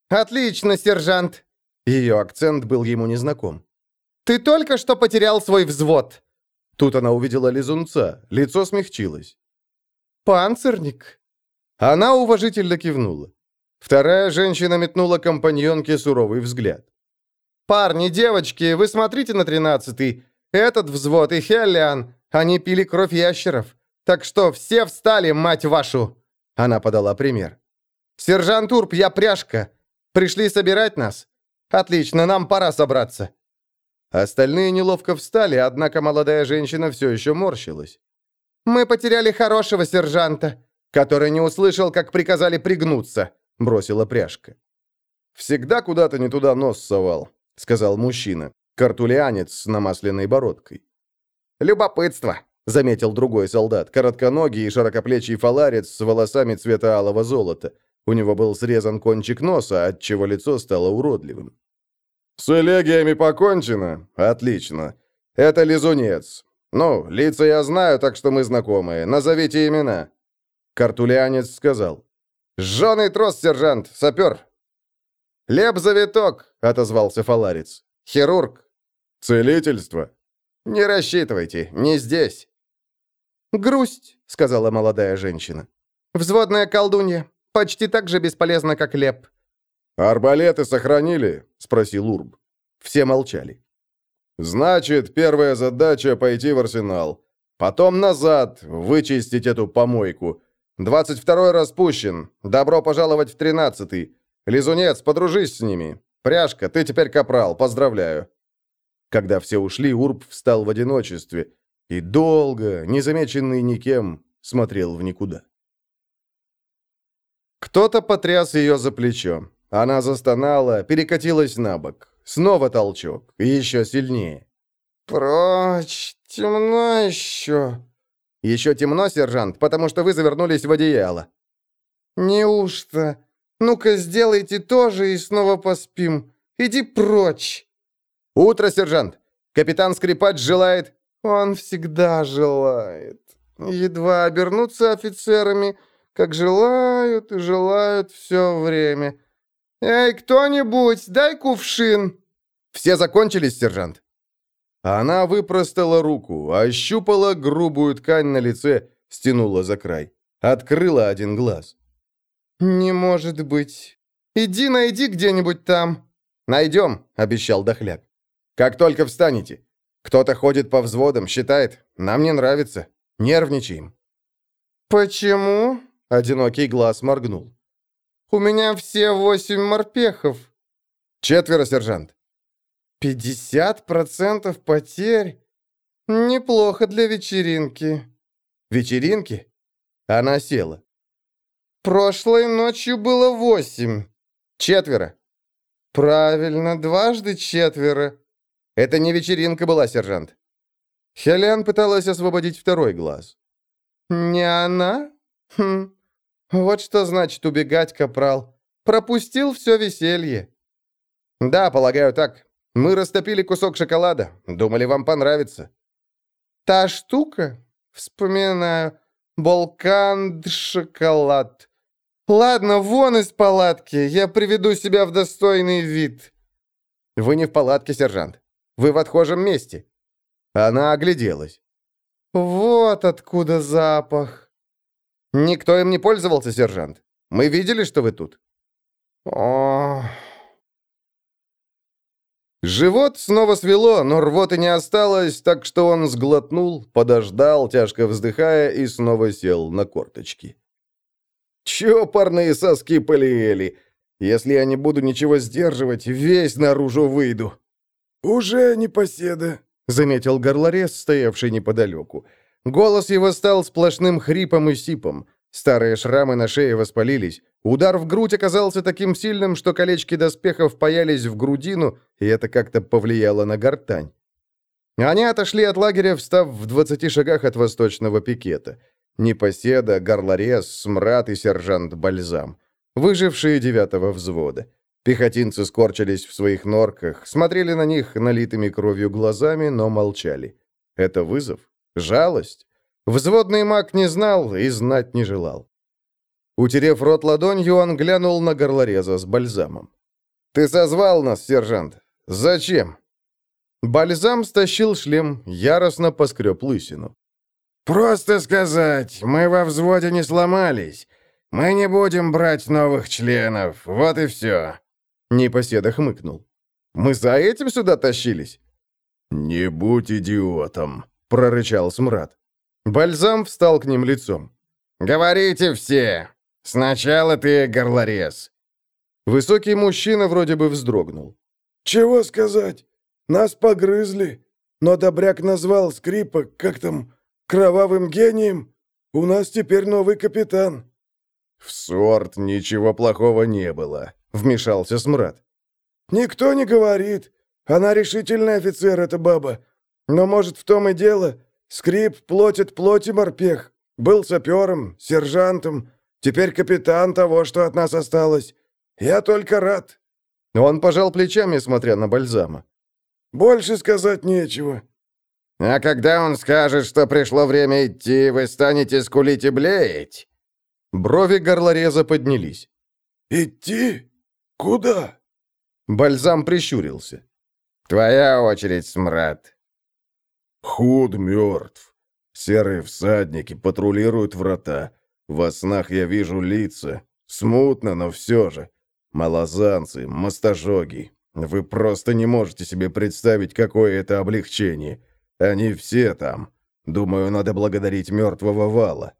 «Отлично, сержант!» Ее акцент был ему незнаком. «Ты только что потерял свой взвод!» Тут она увидела лизунца, лицо смягчилось. «Панцирник!» Она уважительно кивнула. Вторая женщина метнула компаньонке суровый взгляд. «Парни, девочки, вы смотрите на тринадцатый. Этот взвод и Хеллиан, они пили кровь ящеров. Так что все встали, мать вашу!» Она подала пример. «Сержант Урб, я пряжка. Пришли собирать нас? Отлично, нам пора собраться». Остальные неловко встали, однако молодая женщина все еще морщилась. «Мы потеряли хорошего сержанта, который не услышал, как приказали пригнуться», — бросила пряжка. «Всегда куда-то не туда нос совал», — сказал мужчина. Картулианец с намасленной бородкой. «Любопытство», — заметил другой солдат, коротконогий и широкоплечий фаларец с волосами цвета алого золота. У него был срезан кончик носа, отчего лицо стало уродливым. «С элегиями покончено? Отлично. Это лизунец. Ну, лица я знаю, так что мы знакомые. Назовите имена». Картулианец сказал. «Жженый трос, сержант, сапер». «Леп-завиток», — отозвался фаларец. «Хирург, «Целительство?» «Не рассчитывайте, не здесь». «Грусть», — сказала молодая женщина. «Взводная колдунья. Почти так же бесполезна, как леп». «Арбалеты сохранили?» — спросил Урб. Все молчали. «Значит, первая задача — пойти в арсенал. Потом назад, вычистить эту помойку. Двадцать второй распущен. Добро пожаловать в тринадцатый. Лизунец, подружись с ними. Пряжка, ты теперь капрал, поздравляю». Когда все ушли, Урб встал в одиночестве и долго, незамеченный никем, смотрел в никуда. Кто-то потряс ее за плечо. Она застонала, перекатилась на бок. Снова толчок, еще сильнее. «Прочь, темно еще». «Еще темно, сержант, потому что вы завернулись в одеяло». «Неужто? Ну-ка, сделайте тоже и снова поспим. Иди прочь». «Утро, сержант! Капитан Скрипач желает...» «Он всегда желает». едва обернутся офицерами, как желают и желают все время. Эй, кто-нибудь, дай кувшин!» «Все закончились, сержант?» Она выпростала руку, ощупала грубую ткань на лице, стянула за край. Открыла один глаз. «Не может быть. Иди найди где-нибудь там». «Найдем», — обещал Дохляк. «Как только встанете. Кто-то ходит по взводам, считает. Нам не нравится. Нервничаем». «Почему?» — одинокий глаз моргнул. «У меня все восемь морпехов». «Четверо, сержант». «Пятьдесят процентов потерь? Неплохо для вечеринки». «Вечеринки?» Она села. «Прошлой ночью было восемь». «Четверо». «Правильно, дважды четверо». «Это не вечеринка была, сержант». Хелен пыталась освободить второй глаз. «Не она? Хм. Вот что значит убегать, капрал. Пропустил все веселье». «Да, полагаю так. Мы растопили кусок шоколада. Думали, вам понравится». «Та штука? Вспоминаю. Болканд-шоколад. Ладно, вон из палатки, я приведу себя в достойный вид». «Вы не в палатке, сержант. Вы в отхожем месте». Она огляделась. «Вот откуда запах». «Никто им не пользовался, сержант. Мы видели, что вы тут». Живот снова свело, но рвоты не осталось, так что он сглотнул, подождал, тяжко вздыхая, и снова сел на корточки. Чопорные соски полиэли. Если я не буду ничего сдерживать, весь наружу выйду. «Уже не поседа», — заметил горлорез, стоявший неподалеку. Голос его стал сплошным хрипом и сипом. Старые шрамы на шее воспалились. Удар в грудь оказался таким сильным, что колечки доспехов паялись в грудину, и это как-то повлияло на гортань. Они отошли от лагеря, встав в двадцати шагах от восточного пикета. Непоседа, горлорез, смрад и сержант Бальзам. Выжившие девятого взвода. Пехотинцы скорчились в своих норках, смотрели на них налитыми кровью глазами, но молчали. Это вызов? Жалость? Взводный маг не знал и знать не желал. Утерев рот ладонью, он глянул на горлореза с бальзамом. «Ты созвал нас, сержант. Зачем?» Бальзам стащил шлем, яростно поскреб лысину. «Просто сказать, мы во взводе не сломались. Мы не будем брать новых членов, вот и все». Непоседа хмыкнул. «Мы за этим сюда тащились?» «Не будь идиотом», — прорычал смрад. Бальзам встал к ним лицом. «Говорите все! Сначала ты горлорез!» Высокий мужчина вроде бы вздрогнул. «Чего сказать? Нас погрызли, но Добряк назвал скрипа, как там, кровавым гением. У нас теперь новый капитан». «В сорт ничего плохого не было», — вмешался Смрад. «Никто не говорит. Она решительный офицер, эта баба. Но, может, в том и дело, Скрип плотит плоти морпех. Был сапером, сержантом, теперь капитан того, что от нас осталось. Я только рад». Он пожал плечами, смотря на Бальзама. «Больше сказать нечего». «А когда он скажет, что пришло время идти, вы станете скулить и блеять?» Брови горлореза поднялись. «Идти? Куда?» Бальзам прищурился. «Твоя очередь, смрад». Худ мертв. Серые всадники патрулируют врата. Во снах я вижу лица. Смутно, но все же. Малозанцы, мастожоги. Вы просто не можете себе представить, какое это облегчение. Они все там. Думаю, надо благодарить мертвого вала.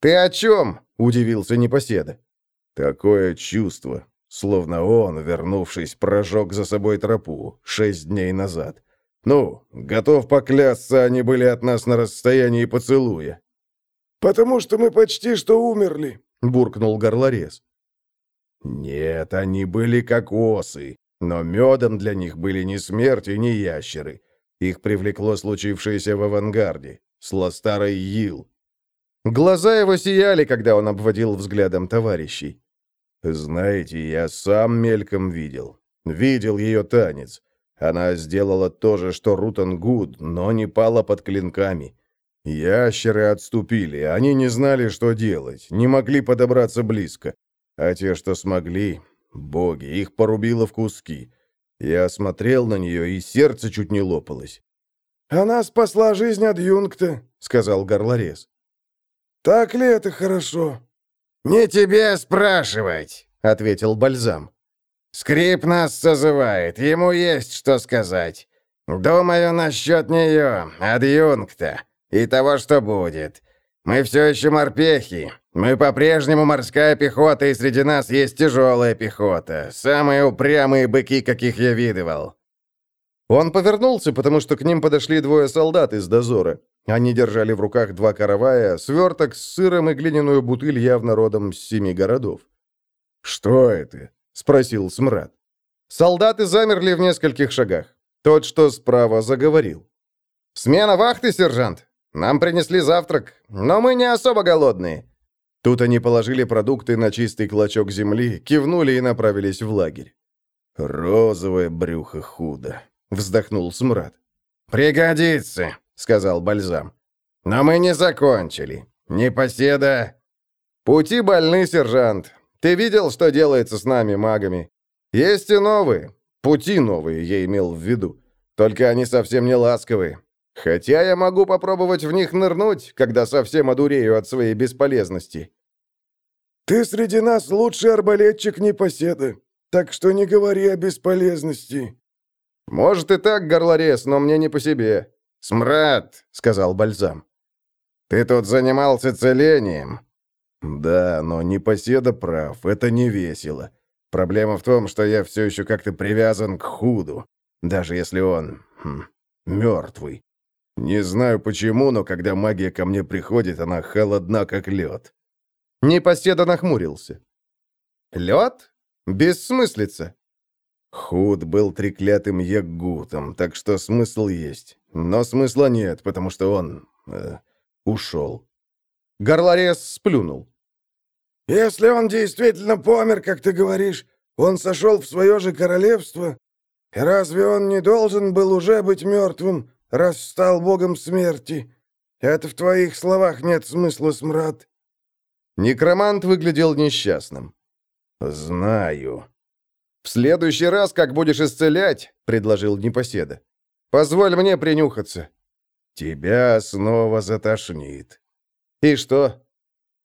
«Ты о чем?» — удивился непоседа. Такое чувство, словно он, вернувшись, прожег за собой тропу шесть дней назад. Ну, готов поклясться, они были от нас на расстоянии поцелуя. «Потому что мы почти что умерли», — буркнул горлорез. «Нет, они были как осы, но медом для них были не смерть и не ящеры. Их привлекло случившееся в авангарде, с Ластарой Йил. Глаза его сияли, когда он обводил взглядом товарищей. «Знаете, я сам мельком видел. Видел ее танец. Она сделала то же, что Рутан Гуд, но не пала под клинками. Ящеры отступили, они не знали, что делать, не могли подобраться близко. А те, что смогли, боги, их порубило в куски. Я смотрел на нее, и сердце чуть не лопалось. «Она спасла жизнь адъюнкта», — сказал горлорез. «Так ли это хорошо?» «Не тебе спрашивать», — ответил Бальзам. «Скрип нас созывает, ему есть что сказать. Думаю насчет нее, адъюнкта, и того, что будет. Мы все еще морпехи. Мы по-прежнему морская пехота, и среди нас есть тяжелая пехота. Самые упрямые быки, каких я видывал». Он повернулся, потому что к ним подошли двое солдат из дозора. Они держали в руках два каравая, сверток с сыром и глиняную бутыль явно родом с семи городов. «Что это?» — спросил Смрад. Солдаты замерли в нескольких шагах. Тот, что справа, заговорил. «Смена вахты, сержант! Нам принесли завтрак, но мы не особо голодные». Тут они положили продукты на чистый клочок земли, кивнули и направились в лагерь. «Розовое брюхо худо», — вздохнул Смрад. «Пригодится», — сказал Бальзам. «Но мы не закончили. Непоседа...» «Пути больны, сержант. Ты видел, что делается с нами, магами? Есть и новые. Пути новые, я имел в виду. Только они совсем не ласковые. Хотя я могу попробовать в них нырнуть, когда совсем одурею от своей бесполезности». «Ты среди нас лучший арбалетчик непоседа, так что не говори о бесполезности», «Может и так, горлорез, но мне не по себе». «Смрад», — сказал Бальзам. «Ты тут занимался целением». «Да, но непоседа прав, это не весело. Проблема в том, что я все еще как-то привязан к худу, даже если он... Хм, мертвый. Не знаю почему, но когда магия ко мне приходит, она холодна, как лед». Непоседа нахмурился. «Лед? Бессмыслица. Худ был треклятым ягутом, так что смысл есть. Но смысла нет, потому что он... Э, ушел. Горлорез сплюнул. «Если он действительно помер, как ты говоришь, он сошел в свое же королевство, разве он не должен был уже быть мертвым, раз стал богом смерти? Это в твоих словах нет смысла, смрад». Некромант выглядел несчастным. «Знаю», «В следующий раз, как будешь исцелять», — предложил Непоседа, — «позволь мне принюхаться». «Тебя снова затошнит». «И что?»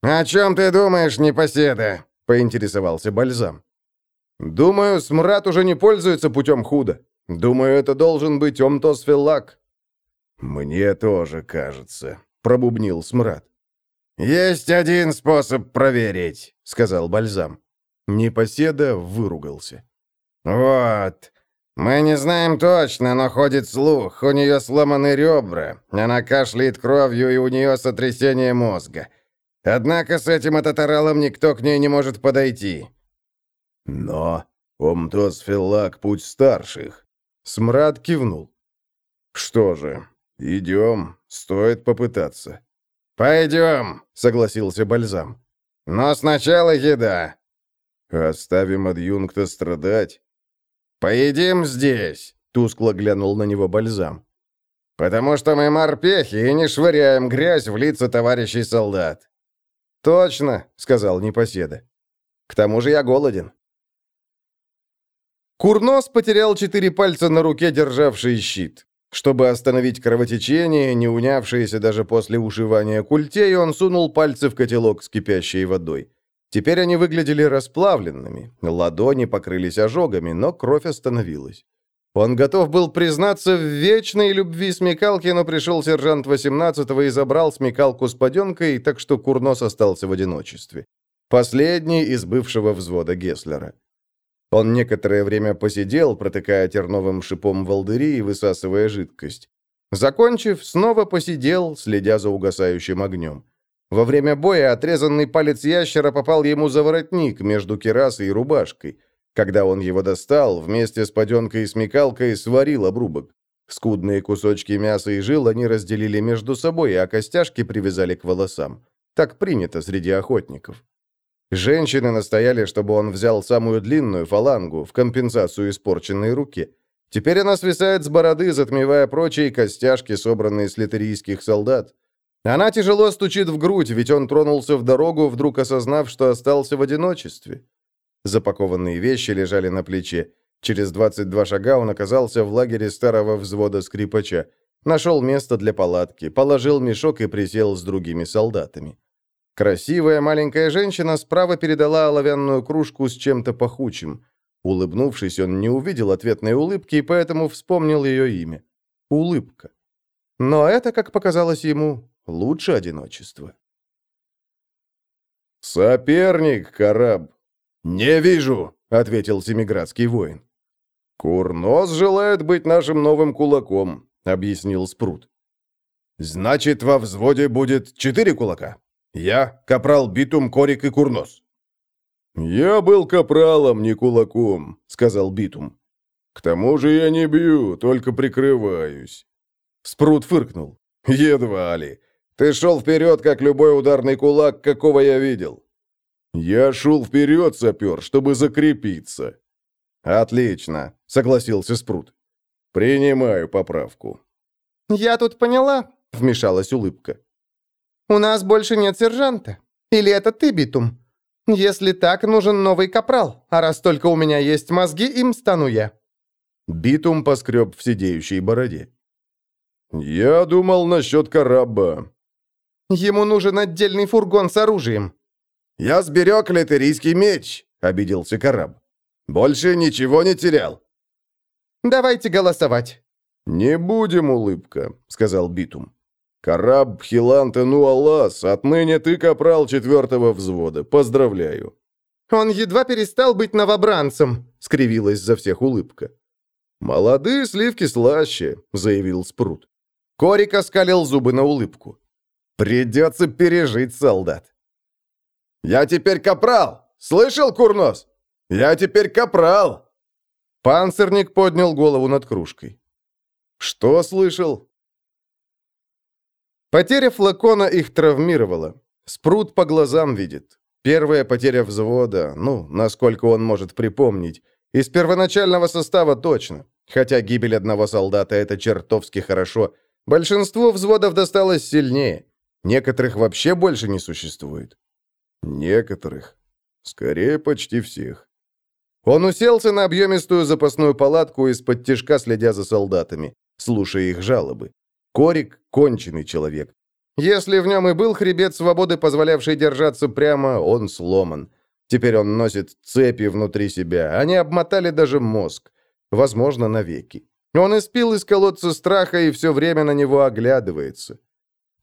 «О чем ты думаешь, Непоседа?» — поинтересовался Бальзам. «Думаю, смрад уже не пользуется путем худо. Думаю, это должен быть Омтосфиллак». «Мне тоже кажется», — пробубнил смрад. «Есть один способ проверить», — сказал Бальзам. Непоседа выругался. «Вот. Мы не знаем точно, но ходит слух. У нее сломаны ребра. Она кашляет кровью, и у нее сотрясение мозга. Однако с этим ататаралом никто к ней не может подойти». «Но Омтос Филлак — путь старших». Смрад кивнул. «Что же, идем. Стоит попытаться». «Пойдем», — согласился Бальзам. «Но сначала еда. «Оставим адъюнкта страдать?» «Поедим здесь», — тускло глянул на него бальзам. «Потому что мы морпехи и не швыряем грязь в лица товарищей солдат». «Точно», — сказал непоседа. «К тому же я голоден». Курнос потерял четыре пальца на руке, державший щит. Чтобы остановить кровотечение, не унявшееся даже после ушивания культей, он сунул пальцы в котелок с кипящей водой. Теперь они выглядели расплавленными, ладони покрылись ожогами, но кровь остановилась. Он готов был признаться в вечной любви смекалки, но пришел сержант 18-го и забрал смекалку с паденкой, так что Курнос остался в одиночестве. Последний из бывшего взвода Гесслера. Он некоторое время посидел, протыкая терновым шипом волдыри и высасывая жидкость. Закончив, снова посидел, следя за угасающим огнем. Во время боя отрезанный палец ящера попал ему за воротник между керасой и рубашкой. Когда он его достал, вместе с паденкой и смекалкой сварил обрубок. Скудные кусочки мяса и жил они разделили между собой, а костяшки привязали к волосам. Так принято среди охотников. Женщины настояли, чтобы он взял самую длинную фалангу в компенсацию испорченной руки. Теперь она свисает с бороды, затмевая прочие костяшки, собранные с литерийских солдат. Она тяжело стучит в грудь, ведь он тронулся в дорогу, вдруг осознав, что остался в одиночестве. Запакованные вещи лежали на плече. Через 22 шага он оказался в лагере старого взвода скрипача. Нашел место для палатки, положил мешок и присел с другими солдатами. Красивая маленькая женщина справа передала оловянную кружку с чем-то пахучим. Улыбнувшись, он не увидел ответной улыбки и поэтому вспомнил ее имя. Улыбка. Но это, как показалось ему, лучше одиночества. «Соперник, Караб!» «Не вижу», — ответил семиградский воин. «Курнос желает быть нашим новым кулаком», — объяснил Спрут. «Значит, во взводе будет четыре кулака? Я, Капрал Битум, Корик и Курнос». «Я был капралом, не кулаком», — сказал Битум. «К тому же я не бью, только прикрываюсь». Спрут фыркнул. «Едва ли. Ты шел вперед, как любой ударный кулак, какого я видел». «Я шел вперед, сапер, чтобы закрепиться». «Отлично», — согласился Спрут. «Принимаю поправку». «Я тут поняла», — вмешалась улыбка. «У нас больше нет сержанта. Или это ты, Битум? Если так, нужен новый капрал, а раз только у меня есть мозги, им стану я». Битум поскреб в сидеющей бороде. «Я думал насчет Караба». «Ему нужен отдельный фургон с оружием». «Я сберег литерийский меч», — обиделся Караб. «Больше ничего не терял». «Давайте голосовать». «Не будем, улыбка», — сказал Битум. «Караб Хиланте Нуалас, отныне ты капрал четвертого взвода. Поздравляю». «Он едва перестал быть новобранцем», — скривилась за всех улыбка. «Молодые сливки слаще», — заявил Спрут. Корик оскалил зубы на улыбку. «Придется пережить, солдат». «Я теперь капрал! Слышал, Курнос? Я теперь капрал!» Панцирник поднял голову над кружкой. «Что слышал?» Потеря флакона их травмировала. Спрут по глазам видит. Первая потеря взвода, ну, насколько он может припомнить. Из первоначального состава точно. Хотя гибель одного солдата — это чертовски хорошо. Большинству взводов досталось сильнее. Некоторых вообще больше не существует. Некоторых. Скорее, почти всех. Он уселся на объемистую запасную палатку из-под тяжка, следя за солдатами, слушая их жалобы. Корик — конченый человек. Если в нем и был хребет свободы, позволявший держаться прямо, он сломан. Теперь он носит цепи внутри себя. Они обмотали даже мозг. Возможно, навеки. Он испил из колодца страха и все время на него оглядывается.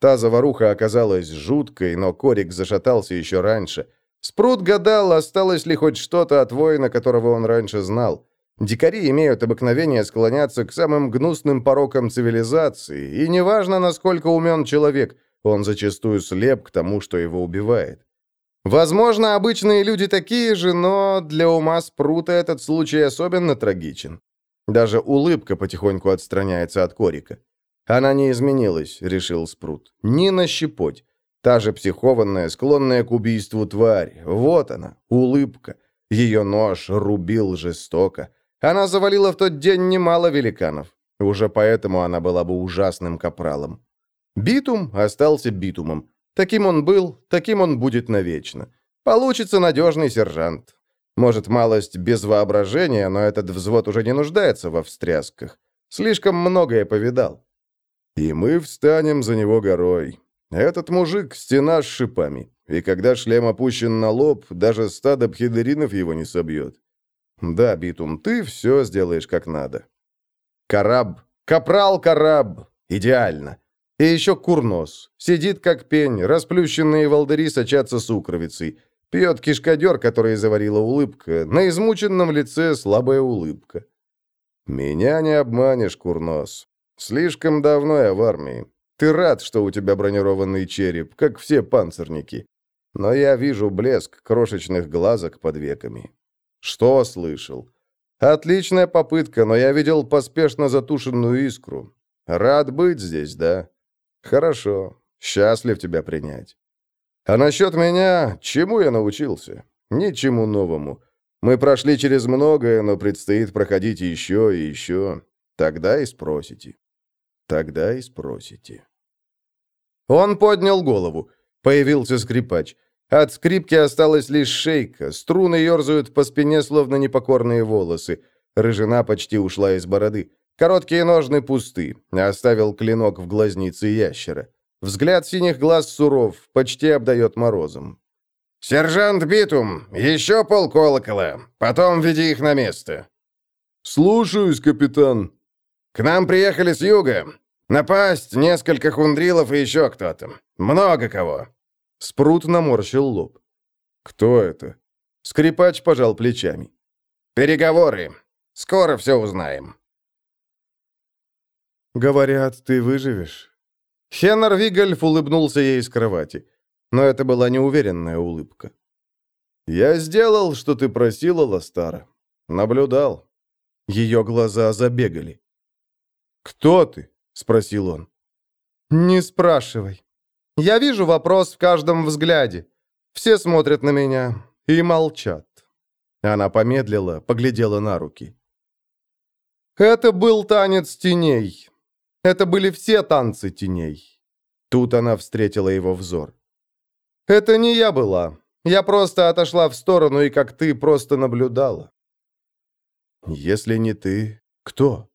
Та заваруха оказалась жуткой, но Корик зашатался еще раньше. Спрут гадал, осталось ли хоть что-то от воина, которого он раньше знал. Дикари имеют обыкновение склоняться к самым гнусным порокам цивилизации, и неважно, насколько умен человек, он зачастую слеп к тому, что его убивает. Возможно, обычные люди такие же, но для ума Спрута этот случай особенно трагичен. Даже улыбка потихоньку отстраняется от Корика. Она не изменилась, решил Спрут. Ни на щепоть. Та же психованная, склонная к убийству тварь. Вот она, улыбка. Ее нож рубил жестоко. Она завалила в тот день немало великанов. Уже поэтому она была бы ужасным капралом. Битум остался битумом. Таким он был, таким он будет навечно. Получится надежный сержант. Может, малость без воображения, но этот взвод уже не нуждается во встрясках. Слишком многое повидал. И мы встанем за него горой. Этот мужик — стена с шипами. И когда шлем опущен на лоб, даже стадо пхидеринов его не собьет. Да, Битум, ты все сделаешь как надо. Караб. Капрал Караб. Идеально. И еще курнос. Сидит как пень, расплющенные волдыри сочатся сукровицей. Пьет кишкадер, который заварила улыбка. На измученном лице слабая улыбка. «Меня не обманешь, Курнос. Слишком давно я в армии. Ты рад, что у тебя бронированный череп, как все панцирники. Но я вижу блеск крошечных глазок под веками. Что слышал? Отличная попытка, но я видел поспешно затушенную искру. Рад быть здесь, да? Хорошо. Счастлив тебя принять. А насчет меня, чему я научился? Ничему новому. Мы прошли через многое, но предстоит проходить еще и еще. Тогда и спросите. Тогда и спросите. Он поднял голову. Появился скрипач. От скрипки осталась лишь шейка, струны ерзают по спине, словно непокорные волосы. Рыжина почти ушла из бороды. Короткие ножны пусты, оставил клинок в глазнице ящера. Взгляд синих глаз суров, почти обдает морозом. «Сержант Битум, еще полколокола, потом веди их на место». «Слушаюсь, капитан». «К нам приехали с юга. Напасть, несколько хундрилов и еще кто-то. Много кого». Спрут наморщил лоб. «Кто это?» Скрипач пожал плечами. «Переговоры. Скоро все узнаем». «Говорят, ты выживешь?» Хеннер Вигельф улыбнулся ей с кровати. Но это была неуверенная улыбка. «Я сделал, что ты просила, Ластара. Наблюдал». Ее глаза забегали. «Кто ты?» — спросил он. «Не спрашивай. Я вижу вопрос в каждом взгляде. Все смотрят на меня и молчат». Она помедлила, поглядела на руки. «Это был танец теней. Это были все танцы теней». Тут она встретила его взор. «Это не я была. Я просто отошла в сторону, и как ты просто наблюдала». «Если не ты, кто?»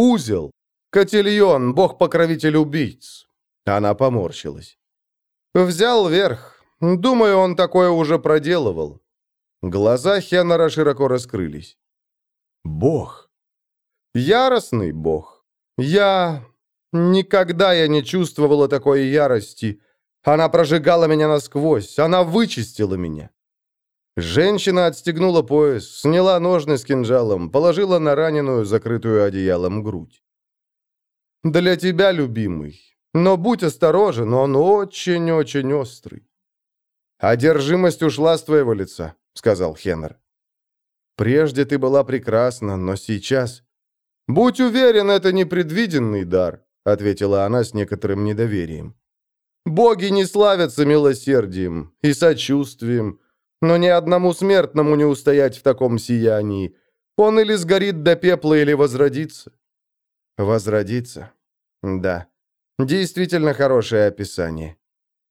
«Узел. Котильон, бог-покровитель убийц». Она поморщилась. «Взял верх. Думаю, он такое уже проделывал». Глаза Хеннера широко раскрылись. «Бог. Яростный бог. Я... Никогда я не чувствовала такой ярости, она прожигала меня насквозь, она вычистила меня. Женщина отстегнула пояс, сняла ножны с кинжалом, положила на раненую, закрытую одеялом, грудь. «Для тебя, любимый. Но будь осторожен, он очень-очень острый». «Одержимость ушла с твоего лица», — сказал Хеннер. «Прежде ты была прекрасна, но сейчас...» «Будь уверен, это непредвиденный дар», — ответила она с некоторым недоверием. Боги не славятся милосердием и сочувствием, но ни одному смертному не устоять в таком сиянии. Он или сгорит до пепла, или возродится. Возродится. Да. Действительно хорошее описание.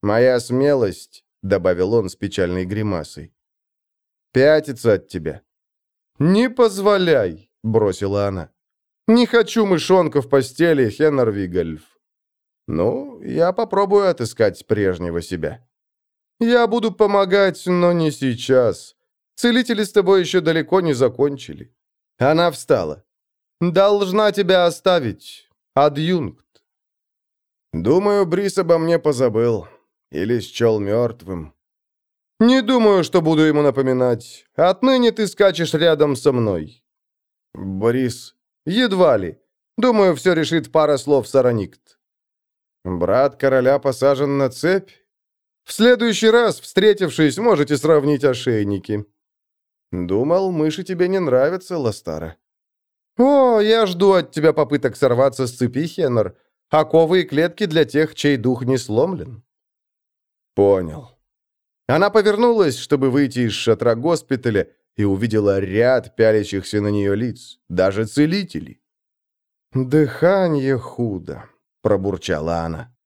Моя смелость, добавил он с печальной гримасой. Пятится от тебя. Не позволяй, бросила она. Не хочу мышонка в постели, Хеннер Вигольф. Ну, я попробую отыскать прежнего себя. Я буду помогать, но не сейчас. Целители с тобой еще далеко не закончили. Она встала. Должна тебя оставить, адъюнкт. Думаю, Брис обо мне позабыл. Или счел мертвым. Не думаю, что буду ему напоминать. Отныне ты скачешь рядом со мной. Борис, едва ли. Думаю, все решит пара слов Сараникт. Брат короля посажен на цепь? В следующий раз, встретившись, можете сравнить ошейники. Думал, мыши тебе не нравятся, Ластара. О, я жду от тебя попыток сорваться с цепи, Хеннер. Оковы и клетки для тех, чей дух не сломлен. Понял. Она повернулась, чтобы выйти из шатра госпиталя, и увидела ряд пялящихся на нее лиц, даже целителей. Дыхание худо пробурчала она.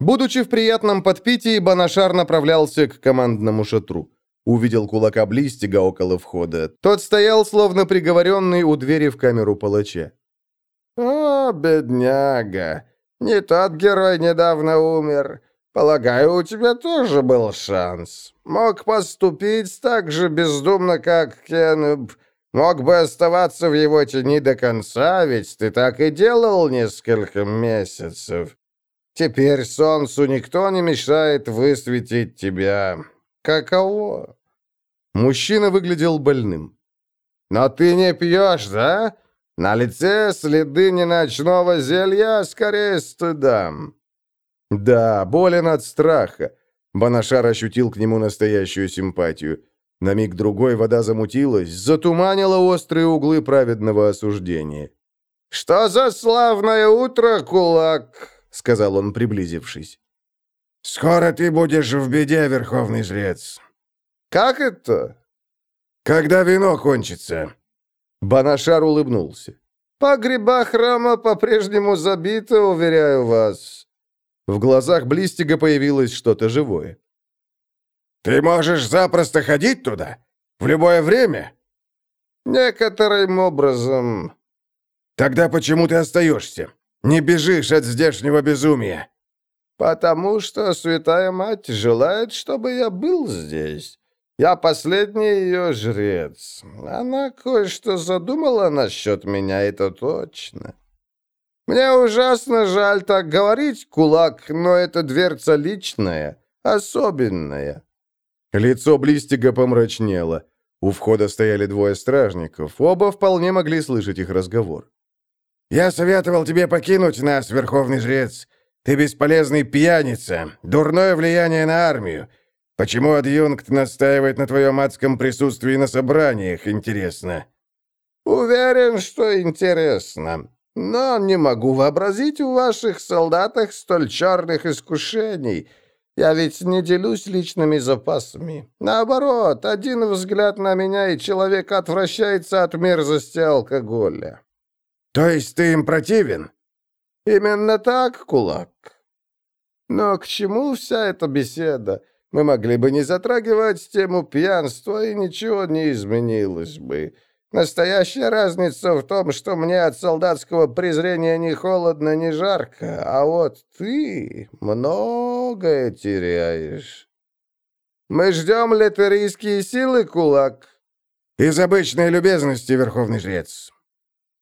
Будучи в приятном подпитии, Банашар направлялся к командному шатру. Увидел кулака Блистига около входа. Тот стоял, словно приговоренный у двери в камеру палача. «О, бедняга! Не тот герой недавно умер. Полагаю, у тебя тоже был шанс. Мог поступить так же бездумно, как Кен... Мог бы оставаться в его тени до конца, ведь ты так и делал несколько месяцев. Теперь солнцу никто не мешает высветить тебя. Каково?» Мужчина выглядел больным. «Но ты не пьешь, да? На лице следы не ночного зелья, скорее стыда». «Да, болен от страха». Банашар ощутил к нему настоящую симпатию. На миг другой вода замутилась, затуманила острые углы праведного осуждения. «Что за славное утро, кулак!» — сказал он, приблизившись. «Скоро ты будешь в беде, верховный жрец». «Как это?» «Когда вино кончится». Банашар улыбнулся. Погреба храма по-прежнему забиты, уверяю вас». В глазах Блистига появилось что-то живое. «Ты можешь запросто ходить туда? В любое время?» «Некоторым образом». «Тогда почему ты остаешься? Не бежишь от здешнего безумия?» «Потому что Святая Мать желает, чтобы я был здесь. Я последний ее жрец. Она кое-что задумала насчет меня, это точно. Мне ужасно жаль так говорить, кулак, но эта дверца личная, особенная». Лицо Блистига помрачнело. У входа стояли двое стражников. Оба вполне могли слышать их разговор. «Я советовал тебе покинуть нас, Верховный Жрец. Ты бесполезный пьяница, дурное влияние на армию. Почему адъюнкт настаивает на твоем адском присутствии на собраниях, интересно?» «Уверен, что интересно. Но не могу вообразить в ваших солдатах столь черных искушений. Я ведь не делюсь личными запасами. Наоборот, один взгляд на меня, и человек отвращается от мерзости алкоголя». «То есть ты им противен?» «Именно так, кулак. Но к чему вся эта беседа? Мы могли бы не затрагивать тему пьянства, и ничего не изменилось бы. Настоящая разница в том, что мне от солдатского презрения ни холодно, ни жарко, а вот ты многое теряешь. Мы ждем литерийские силы, кулак?» «Из обычной любезности, Верховный Жрец».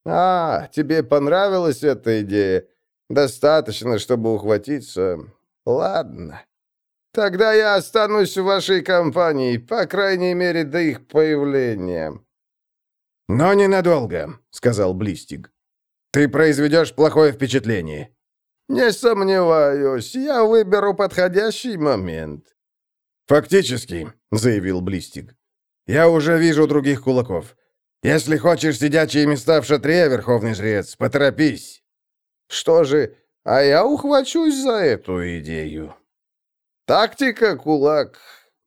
«А, тебе понравилась эта идея?» Достаточно, чтобы ухватиться. Ладно. Тогда я останусь в вашей компании, по крайней мере, до их появления. Но ненадолго, сказал Блистиг. Ты произведешь плохое впечатление. Не сомневаюсь, я выберу подходящий момент. Фактически, заявил Блистиг. Я уже вижу других кулаков. Если хочешь сидячие места в шатре, Верховный Жрец, поторопись. Что же, а я ухвачусь за эту идею. Тактика, кулак.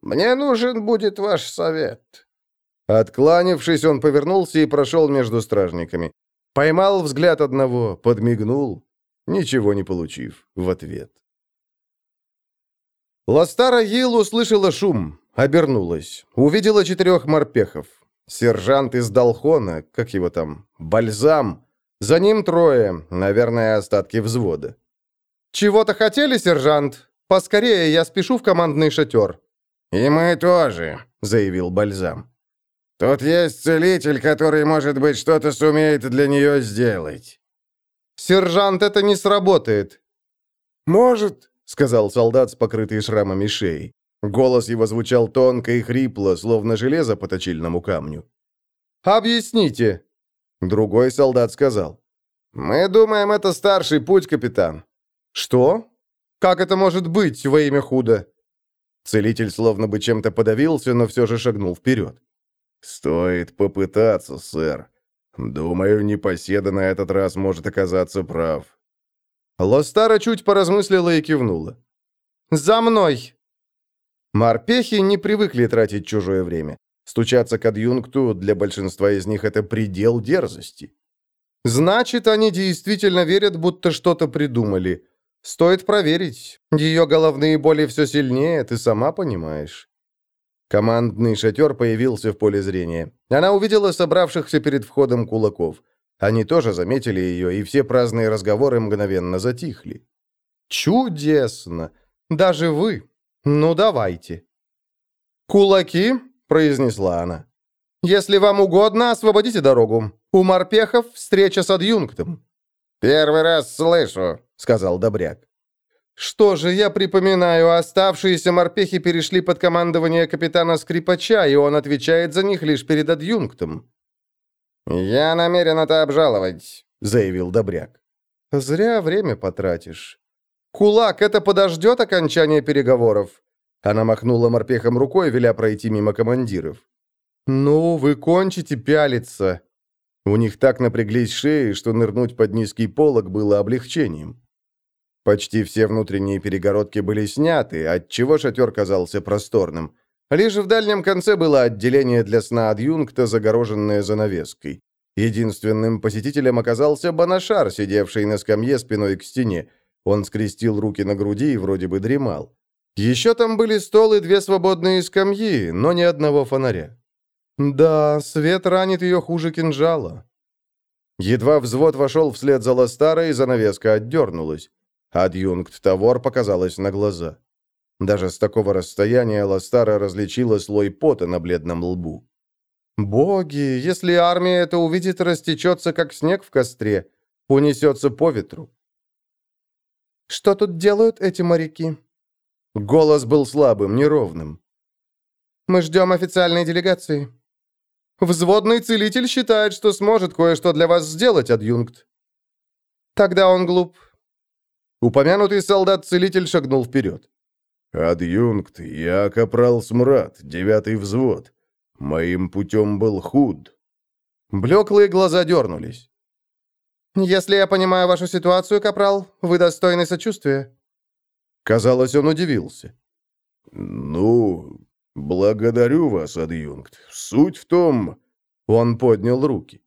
Мне нужен будет ваш совет. Откланившись, он повернулся и прошел между стражниками. Поймал взгляд одного, подмигнул, ничего не получив в ответ. Ластара Йил услышала шум, обернулась, увидела четырех морпехов. Сержант из Далхона, как его там, Бальзам, за ним трое, наверное, остатки взвода. «Чего-то хотели, сержант? Поскорее, я спешу в командный шатер». «И мы тоже», — заявил Бальзам. «Тут есть целитель, который, может быть, что-то сумеет для нее сделать». «Сержант, это не сработает». «Может», — сказал солдат с покрытой шрамами шеей. Голос его звучал тонко и хрипло, словно железо по точильному камню. «Объясните», Другой солдат сказал. «Мы думаем, это старший путь, капитан». «Что? Как это может быть во имя худа?» Целитель словно бы чем-то подавился, но все же шагнул вперед. «Стоит попытаться, сэр. Думаю, непоседа на этот раз может оказаться прав». Лостара чуть поразмыслила и кивнула. «За мной!» Морпехи не привыкли тратить чужое время. Стучаться к адъюнкту для большинства из них это предел дерзости. Значит, они действительно верят, будто что-то придумали. Стоит проверить. Ее головные боли все сильнее, ты сама понимаешь. Командный шатер появился в поле зрения. Она увидела собравшихся перед входом кулаков. Они тоже заметили ее, и все праздные разговоры мгновенно затихли. «Чудесно! Даже вы! Ну, давайте!» «Кулаки?» произнесла она. «Если вам угодно, освободите дорогу. У морпехов встреча с адъюнктом». «Первый раз слышу», — сказал Добряк. «Что же, я припоминаю, оставшиеся морпехи перешли под командование капитана Скрипача, и он отвечает за них лишь перед адъюнктом». «Я намерен это обжаловать», — заявил Добряк. «Зря время потратишь. Кулак, это подождет окончания переговоров?» Она махнула морпехом рукой, веля пройти мимо командиров. «Ну, вы кончите пялиться!» У них так напряглись шеи, что нырнуть под низкий полог было облегчением. Почти все внутренние перегородки были сняты, отчего шатер казался просторным. Лишь в дальнем конце было отделение для сна адъюнкта, загороженное занавеской. Единственным посетителем оказался Банашар, сидевший на скамье спиной к стене. Он скрестил руки на груди и вроде бы дремал. Еще там были стол и две свободные скамьи, но ни одного фонаря. Да, свет ранит ее хуже кинжала. Едва взвод вошел вслед за Ластарой, занавеска отдернулась. Адъюнкт Тавор показалась на глаза. Даже с такого расстояния Ластара различила слой пота на бледном лбу. «Боги, если армия это увидит, растечется, как снег в костре, унесется по ветру». «Что тут делают эти моряки?» Голос был слабым, неровным. «Мы ждем официальной делегации». «Взводный целитель считает, что сможет кое-что для вас сделать, адъюнкт». «Тогда он глуп». Упомянутый солдат-целитель шагнул вперед. «Адъюнкт, я капрал Смрад, девятый взвод. Моим путем был худ». Блеклые глаза дернулись. «Если я понимаю вашу ситуацию, капрал, вы достойны сочувствия». Казалось, он удивился. «Ну, благодарю вас, адъюнкт. Суть в том...» Он поднял руки.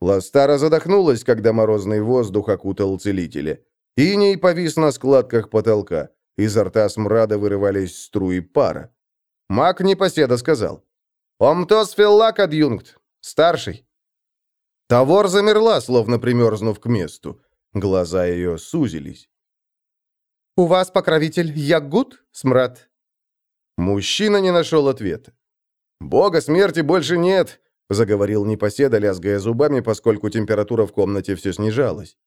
Ластара задохнулась, когда морозный воздух окутал целителя. Иней повис на складках потолка. Изо рта смрада вырывались струи пара. Маг непоседа сказал. «Омтос филлак, адъюнкт. Старший». Тавор замерла, словно примерзнув к месту. Глаза ее сузились. «У вас покровитель Ягут, смрад?» Мужчина не нашел ответа. «Бога смерти больше нет», — заговорил непоседа, лязгая зубами, поскольку температура в комнате все снижалась.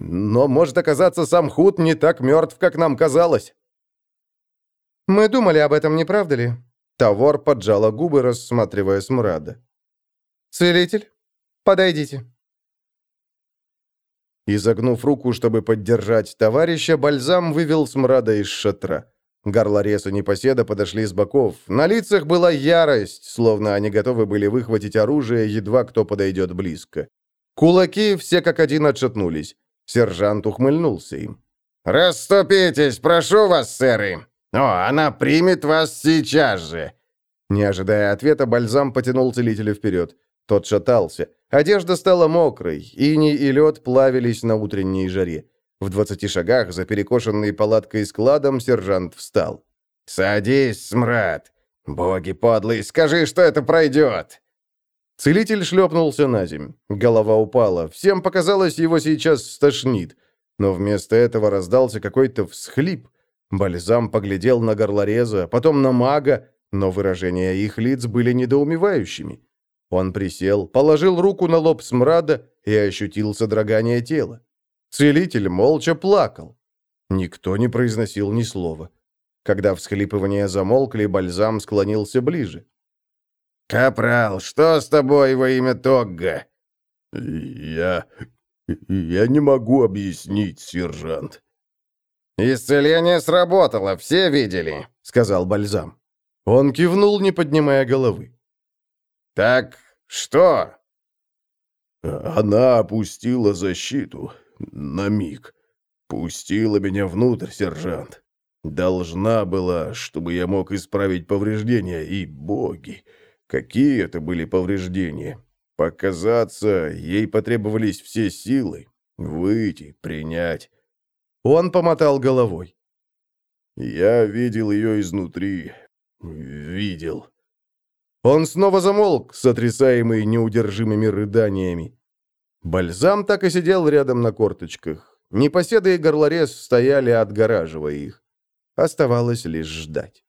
Но может оказаться сам Худ не так мертв, как нам казалось. Мы думали об этом, не правда ли? Тавор поджала губы, рассматривая смрада. Целитель, подойдите. Изогнув руку, чтобы поддержать товарища, Бальзам вывел смрада из шатра. Горлорез и Непоседа подошли с боков. На лицах была ярость, словно они готовы были выхватить оружие, едва кто подойдет близко. Кулаки все как один отшатнулись. Сержант ухмыльнулся им. «Расступитесь, прошу вас, сэры! О, она примет вас сейчас же!» Не ожидая ответа, Бальзам потянул целителя вперед. Тот шатался. Одежда стала мокрой, иней и лед плавились на утренней жаре. В двадцати шагах за перекошенной палаткой складом сержант встал. «Садись, смрад! Боги подлые, скажи, что это пройдет!» Целитель шлепнулся на земь. Голова упала. Всем показалось, его сейчас стошнит. Но вместо этого раздался какой-то всхлип. Бальзам поглядел на горлореза, потом на мага, но выражения их лиц были недоумевающими. Он присел, положил руку на лоб смрада и ощутил содрогание тела. Целитель молча плакал. Никто не произносил ни слова. Когда всхлипывания замолкли, бальзам склонился ближе. «Капрал, что с тобой во имя Тогга?» «Я... я не могу объяснить, сержант». «Исцеление сработало, все видели», — сказал Бальзам. Он кивнул, не поднимая головы. «Так что?» «Она опустила защиту. На миг. Пустила меня внутрь, сержант. Должна была, чтобы я мог исправить повреждения, и боги. Какие это были повреждения? Показаться, ей потребовались все силы. Выйти, принять. Он помотал головой. Я видел ее изнутри. Видел. Он снова замолк, сотрясаемый неудержимыми рыданиями. Бальзам так и сидел рядом на корточках. Непоседа и горлорез стояли, отгораживая их. Оставалось лишь ждать.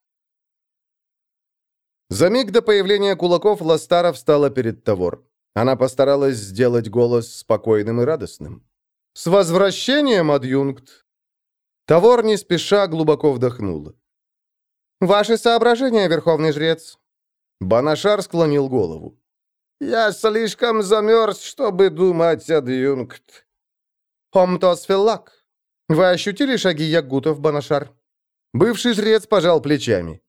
За миг до появления кулаков Ластара встала перед Тавор. Она постаралась сделать голос спокойным и радостным. «С возвращением, адъюнкт!» Тавор не спеша глубоко вдохнула. «Ваши соображения, верховный жрец?» Банашар склонил голову. «Я слишком замерз, чтобы думать, адъюнкт». «Омтос Филлак, вы ощутили шаги ягутов, Банашар?» Бывший жрец пожал плечами.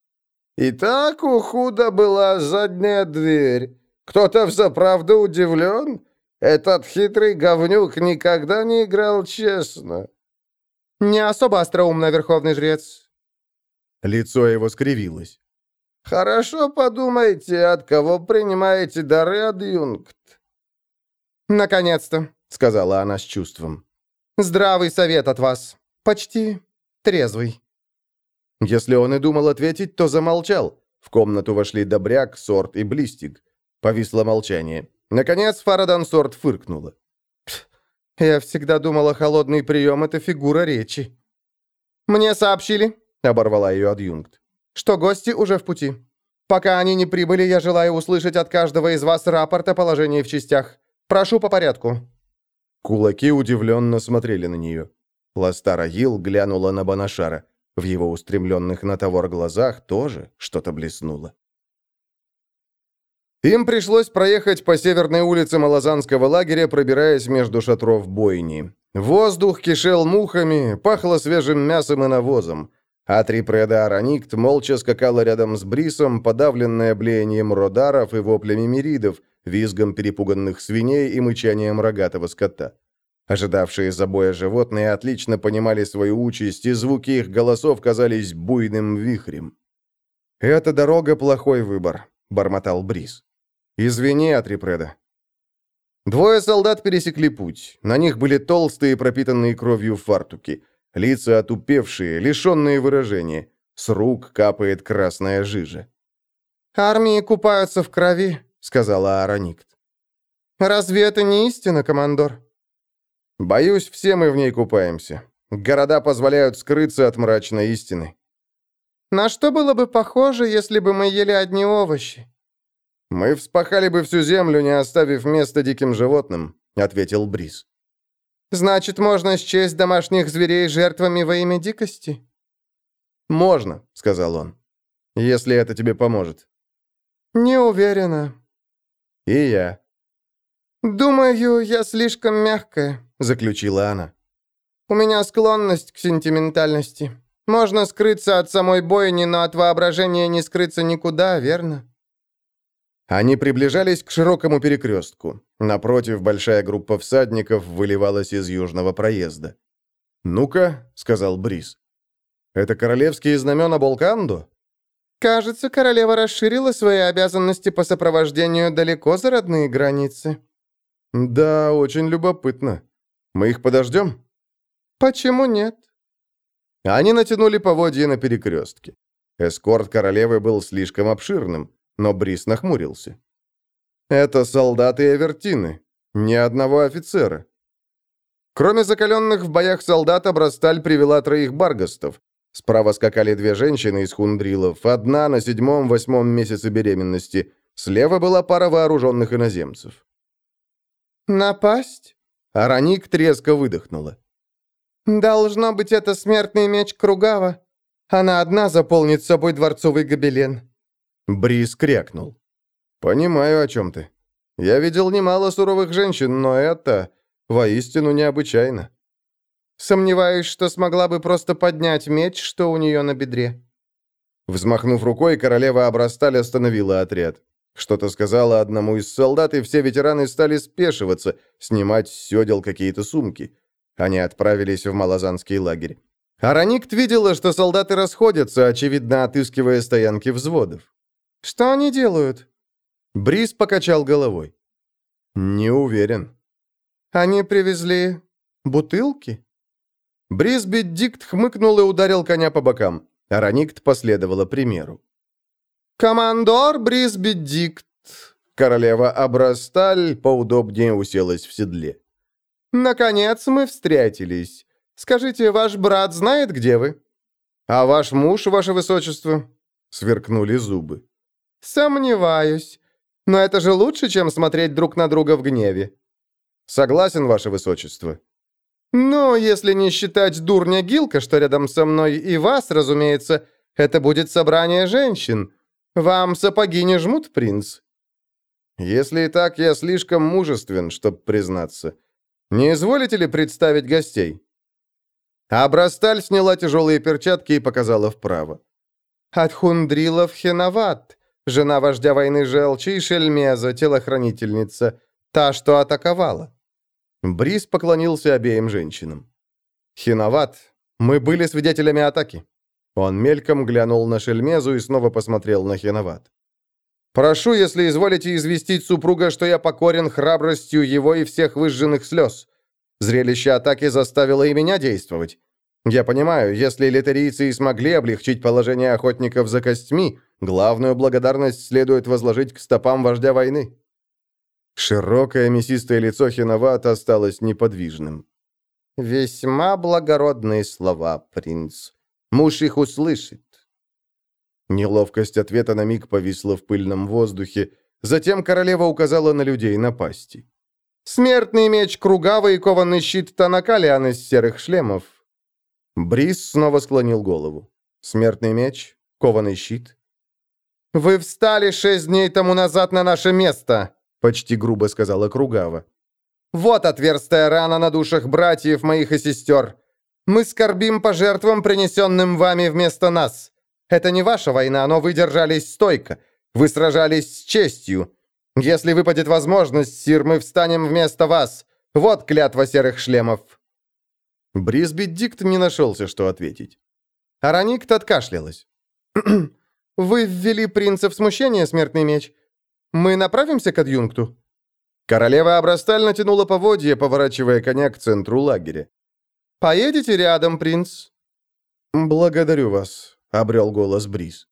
И так у Худа была задняя дверь. Кто-то взаправду удивлен? Этот хитрый говнюк никогда не играл честно. Не особо остроумно, верховный жрец. Лицо его скривилось. Хорошо подумайте, от кого принимаете дары, адъюнкт. «Наконец-то», — сказала она с чувством. «Здравый совет от вас. Почти трезвый». Если он и думал ответить, то замолчал. В комнату вошли Добряк, Сорт и Блистик. Повисло молчание. Наконец Фарадан Сорт фыркнула. «Я всегда думала, холодный прием — это фигура речи». «Мне сообщили», — оборвала ее адъюнкт, «что гости уже в пути. Пока они не прибыли, я желаю услышать от каждого из вас рапорт о положении в частях. Прошу по порядку». Кулаки удивленно смотрели на нее. Ластара Гил глянула на Банашара. В его устремленных на товар глазах тоже что-то блеснуло. Им пришлось проехать по северной улице Малозанского лагеря, пробираясь между шатров бойни. Воздух кишел мухами, пахло свежим мясом и навозом. А Трипреда Араникт молча скакала рядом с Брисом, подавленная блеянием родаров и воплями миридов, визгом перепуганных свиней и мычанием рогатого скота. Ожидавшие забоя животные отлично понимали свою участь, и звуки их голосов казались буйным вихрем. «Эта дорога — плохой выбор», — бормотал Брис. «Извини, Атрипреда». Двое солдат пересекли путь. На них были толстые, пропитанные кровью фартуки. Лица отупевшие, лишенные выражения. С рук капает красная жижа. «Армии купаются в крови», — сказала Араникт. «Разве это не истина, командор?» Боюсь, все мы в ней купаемся. Города позволяют скрыться от мрачной истины. На что было бы похоже, если бы мы ели одни овощи? Мы вспахали бы всю землю, не оставив места диким животным, ответил Брис. Значит, можно счесть домашних зверей жертвами во имя дикости? Можно, сказал он. Если это тебе поможет. Не уверена. И я. Думаю, я слишком мягкая заключила она. «У меня склонность к сентиментальности. Можно скрыться от самой бойни, но от воображения не скрыться никуда, верно?» Они приближались к широкому перекрестку. Напротив, большая группа всадников выливалась из южного проезда. «Ну-ка», — сказал Брис. «Это королевские знамена Болкандо?» «Кажется, королева расширила свои обязанности по сопровождению далеко за родные границы». «Да, очень любопытно. Мы их подождем?» «Почему нет?» Они натянули поводья на перекрестке. Эскорт королевы был слишком обширным, но Брис нахмурился. «Это солдаты и авертины. Ни одного офицера». Кроме закаленных в боях солдат, Абрасталь привела троих баргастов. Справа скакали две женщины из хундрилов, одна на седьмом-восьмом месяце беременности. Слева была пара вооруженных иноземцев. «Напасть?» Араник треско выдохнула. «Должно быть, это смертный меч Кругава. Она одна заполнит собой дворцовый гобелен». Брис крякнул. «Понимаю, о чем ты. Я видел немало суровых женщин, но это воистину необычайно». «Сомневаюсь, что смогла бы просто поднять меч, что у нее на бедре». Взмахнув рукой, королева Абрасталь остановила отряд. Что-то сказала одному из солдат, и все ветераны стали спешиваться, снимать с седел какие-то сумки. Они отправились в малозанский лагерь. Араникт видела, что солдаты расходятся, очевидно, отыскивая стоянки взводов. «Что они делают?» Бриз покачал головой. «Не уверен». «Они привезли бутылки?» Брисбит Дикт хмыкнул и ударил коня по бокам. Араникт последовала примеру. «Командор Брисбедикт!» Королева Абрасталь поудобнее уселась в седле. «Наконец мы встретились. Скажите, ваш брат знает, где вы?» «А ваш муж, ваше высочество?» Сверкнули зубы. «Сомневаюсь. Но это же лучше, чем смотреть друг на друга в гневе». «Согласен, ваше высочество». «Ну, если не считать дурня Гилка, что рядом со мной, и вас, разумеется, это будет собрание женщин. «Вам сапоги не жмут, принц?» «Если и так, я слишком мужествен, чтобы признаться. Не изволите ли представить гостей?» Абрасталь сняла тяжелые перчатки и показала вправо. «От Хундрилов Хеноват, жена вождя войны Желчи и Шельмеза, телохранительница, та, что атаковала». Брис поклонился обеим женщинам. «Хиноват, мы были свидетелями атаки. Он мельком глянул на Шельмезу и снова посмотрел на Хеноват. Прошу, если изволите известить супруга, что я покорен храбростью его и всех выжженных слез. Зрелище атаки заставило и меня действовать. Я понимаю, если литерийцы смогли облегчить положение охотников за костьми, главную благодарность следует возложить к стопам вождя войны». Широкое мясистое лицо Хиноват осталось неподвижным. «Весьма благородные слова, принц. Муж их услышит». Неловкость ответа на миг повисла в пыльном воздухе. Затем королева указала на людей напасти. «Смертный меч Кругава и кованный щит Танакалиан из серых шлемов». Брис снова склонил голову. «Смертный меч? Кованый щит?» «Вы встали шесть дней тому назад на наше место!» Почти грубо сказала Кругава. «Вот отверстая рана на душах братьев моих и сестер. Мы скорбим по жертвам, принесенным вами вместо нас. Это не ваша война, но вы держались стойко. Вы сражались с честью. Если выпадет возможность, Сир, мы встанем вместо вас. Вот клятва серых шлемов». Брисби Дикт не нашелся, что ответить. Араникт откашлялась. «Вы ввели принца в смущение, смертный меч. Мы направимся к адъюнкту?» Королева Абрасталь натянула поводье, поворачивая коня к центру лагеря. «Поедете рядом, принц?» «Благодарю вас», — обрел голос Бриз.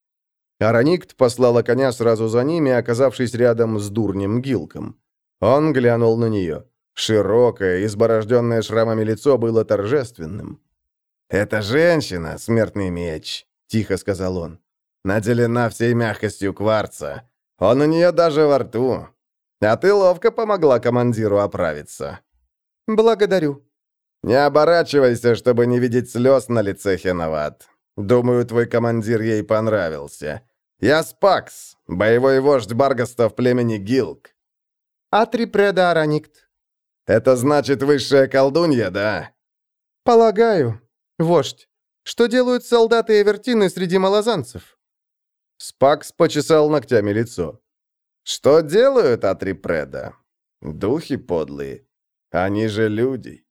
Араникт послала коня сразу за ними, оказавшись рядом с дурнем Гилком. Он глянул на нее. Широкое, изборожденное шрамами лицо было торжественным. «Это женщина, смертный меч», — тихо сказал он. «Наделена всей мягкостью кварца. Он у нее даже во рту. А ты ловко помогла командиру оправиться». «Благодарю». «Не оборачивайся, чтобы не видеть слез на лице Хеноват. Думаю, твой командир ей понравился. Я Спакс, боевой вождь Баргаста в племени Гилк». «Атрипреда Араникт». «Это значит высшая колдунья, да?» «Полагаю. Вождь, что делают солдаты Эвертины среди малозанцев?» Спакс почесал ногтями лицо. «Что делают Атрипреда? Духи подлые. Они же люди».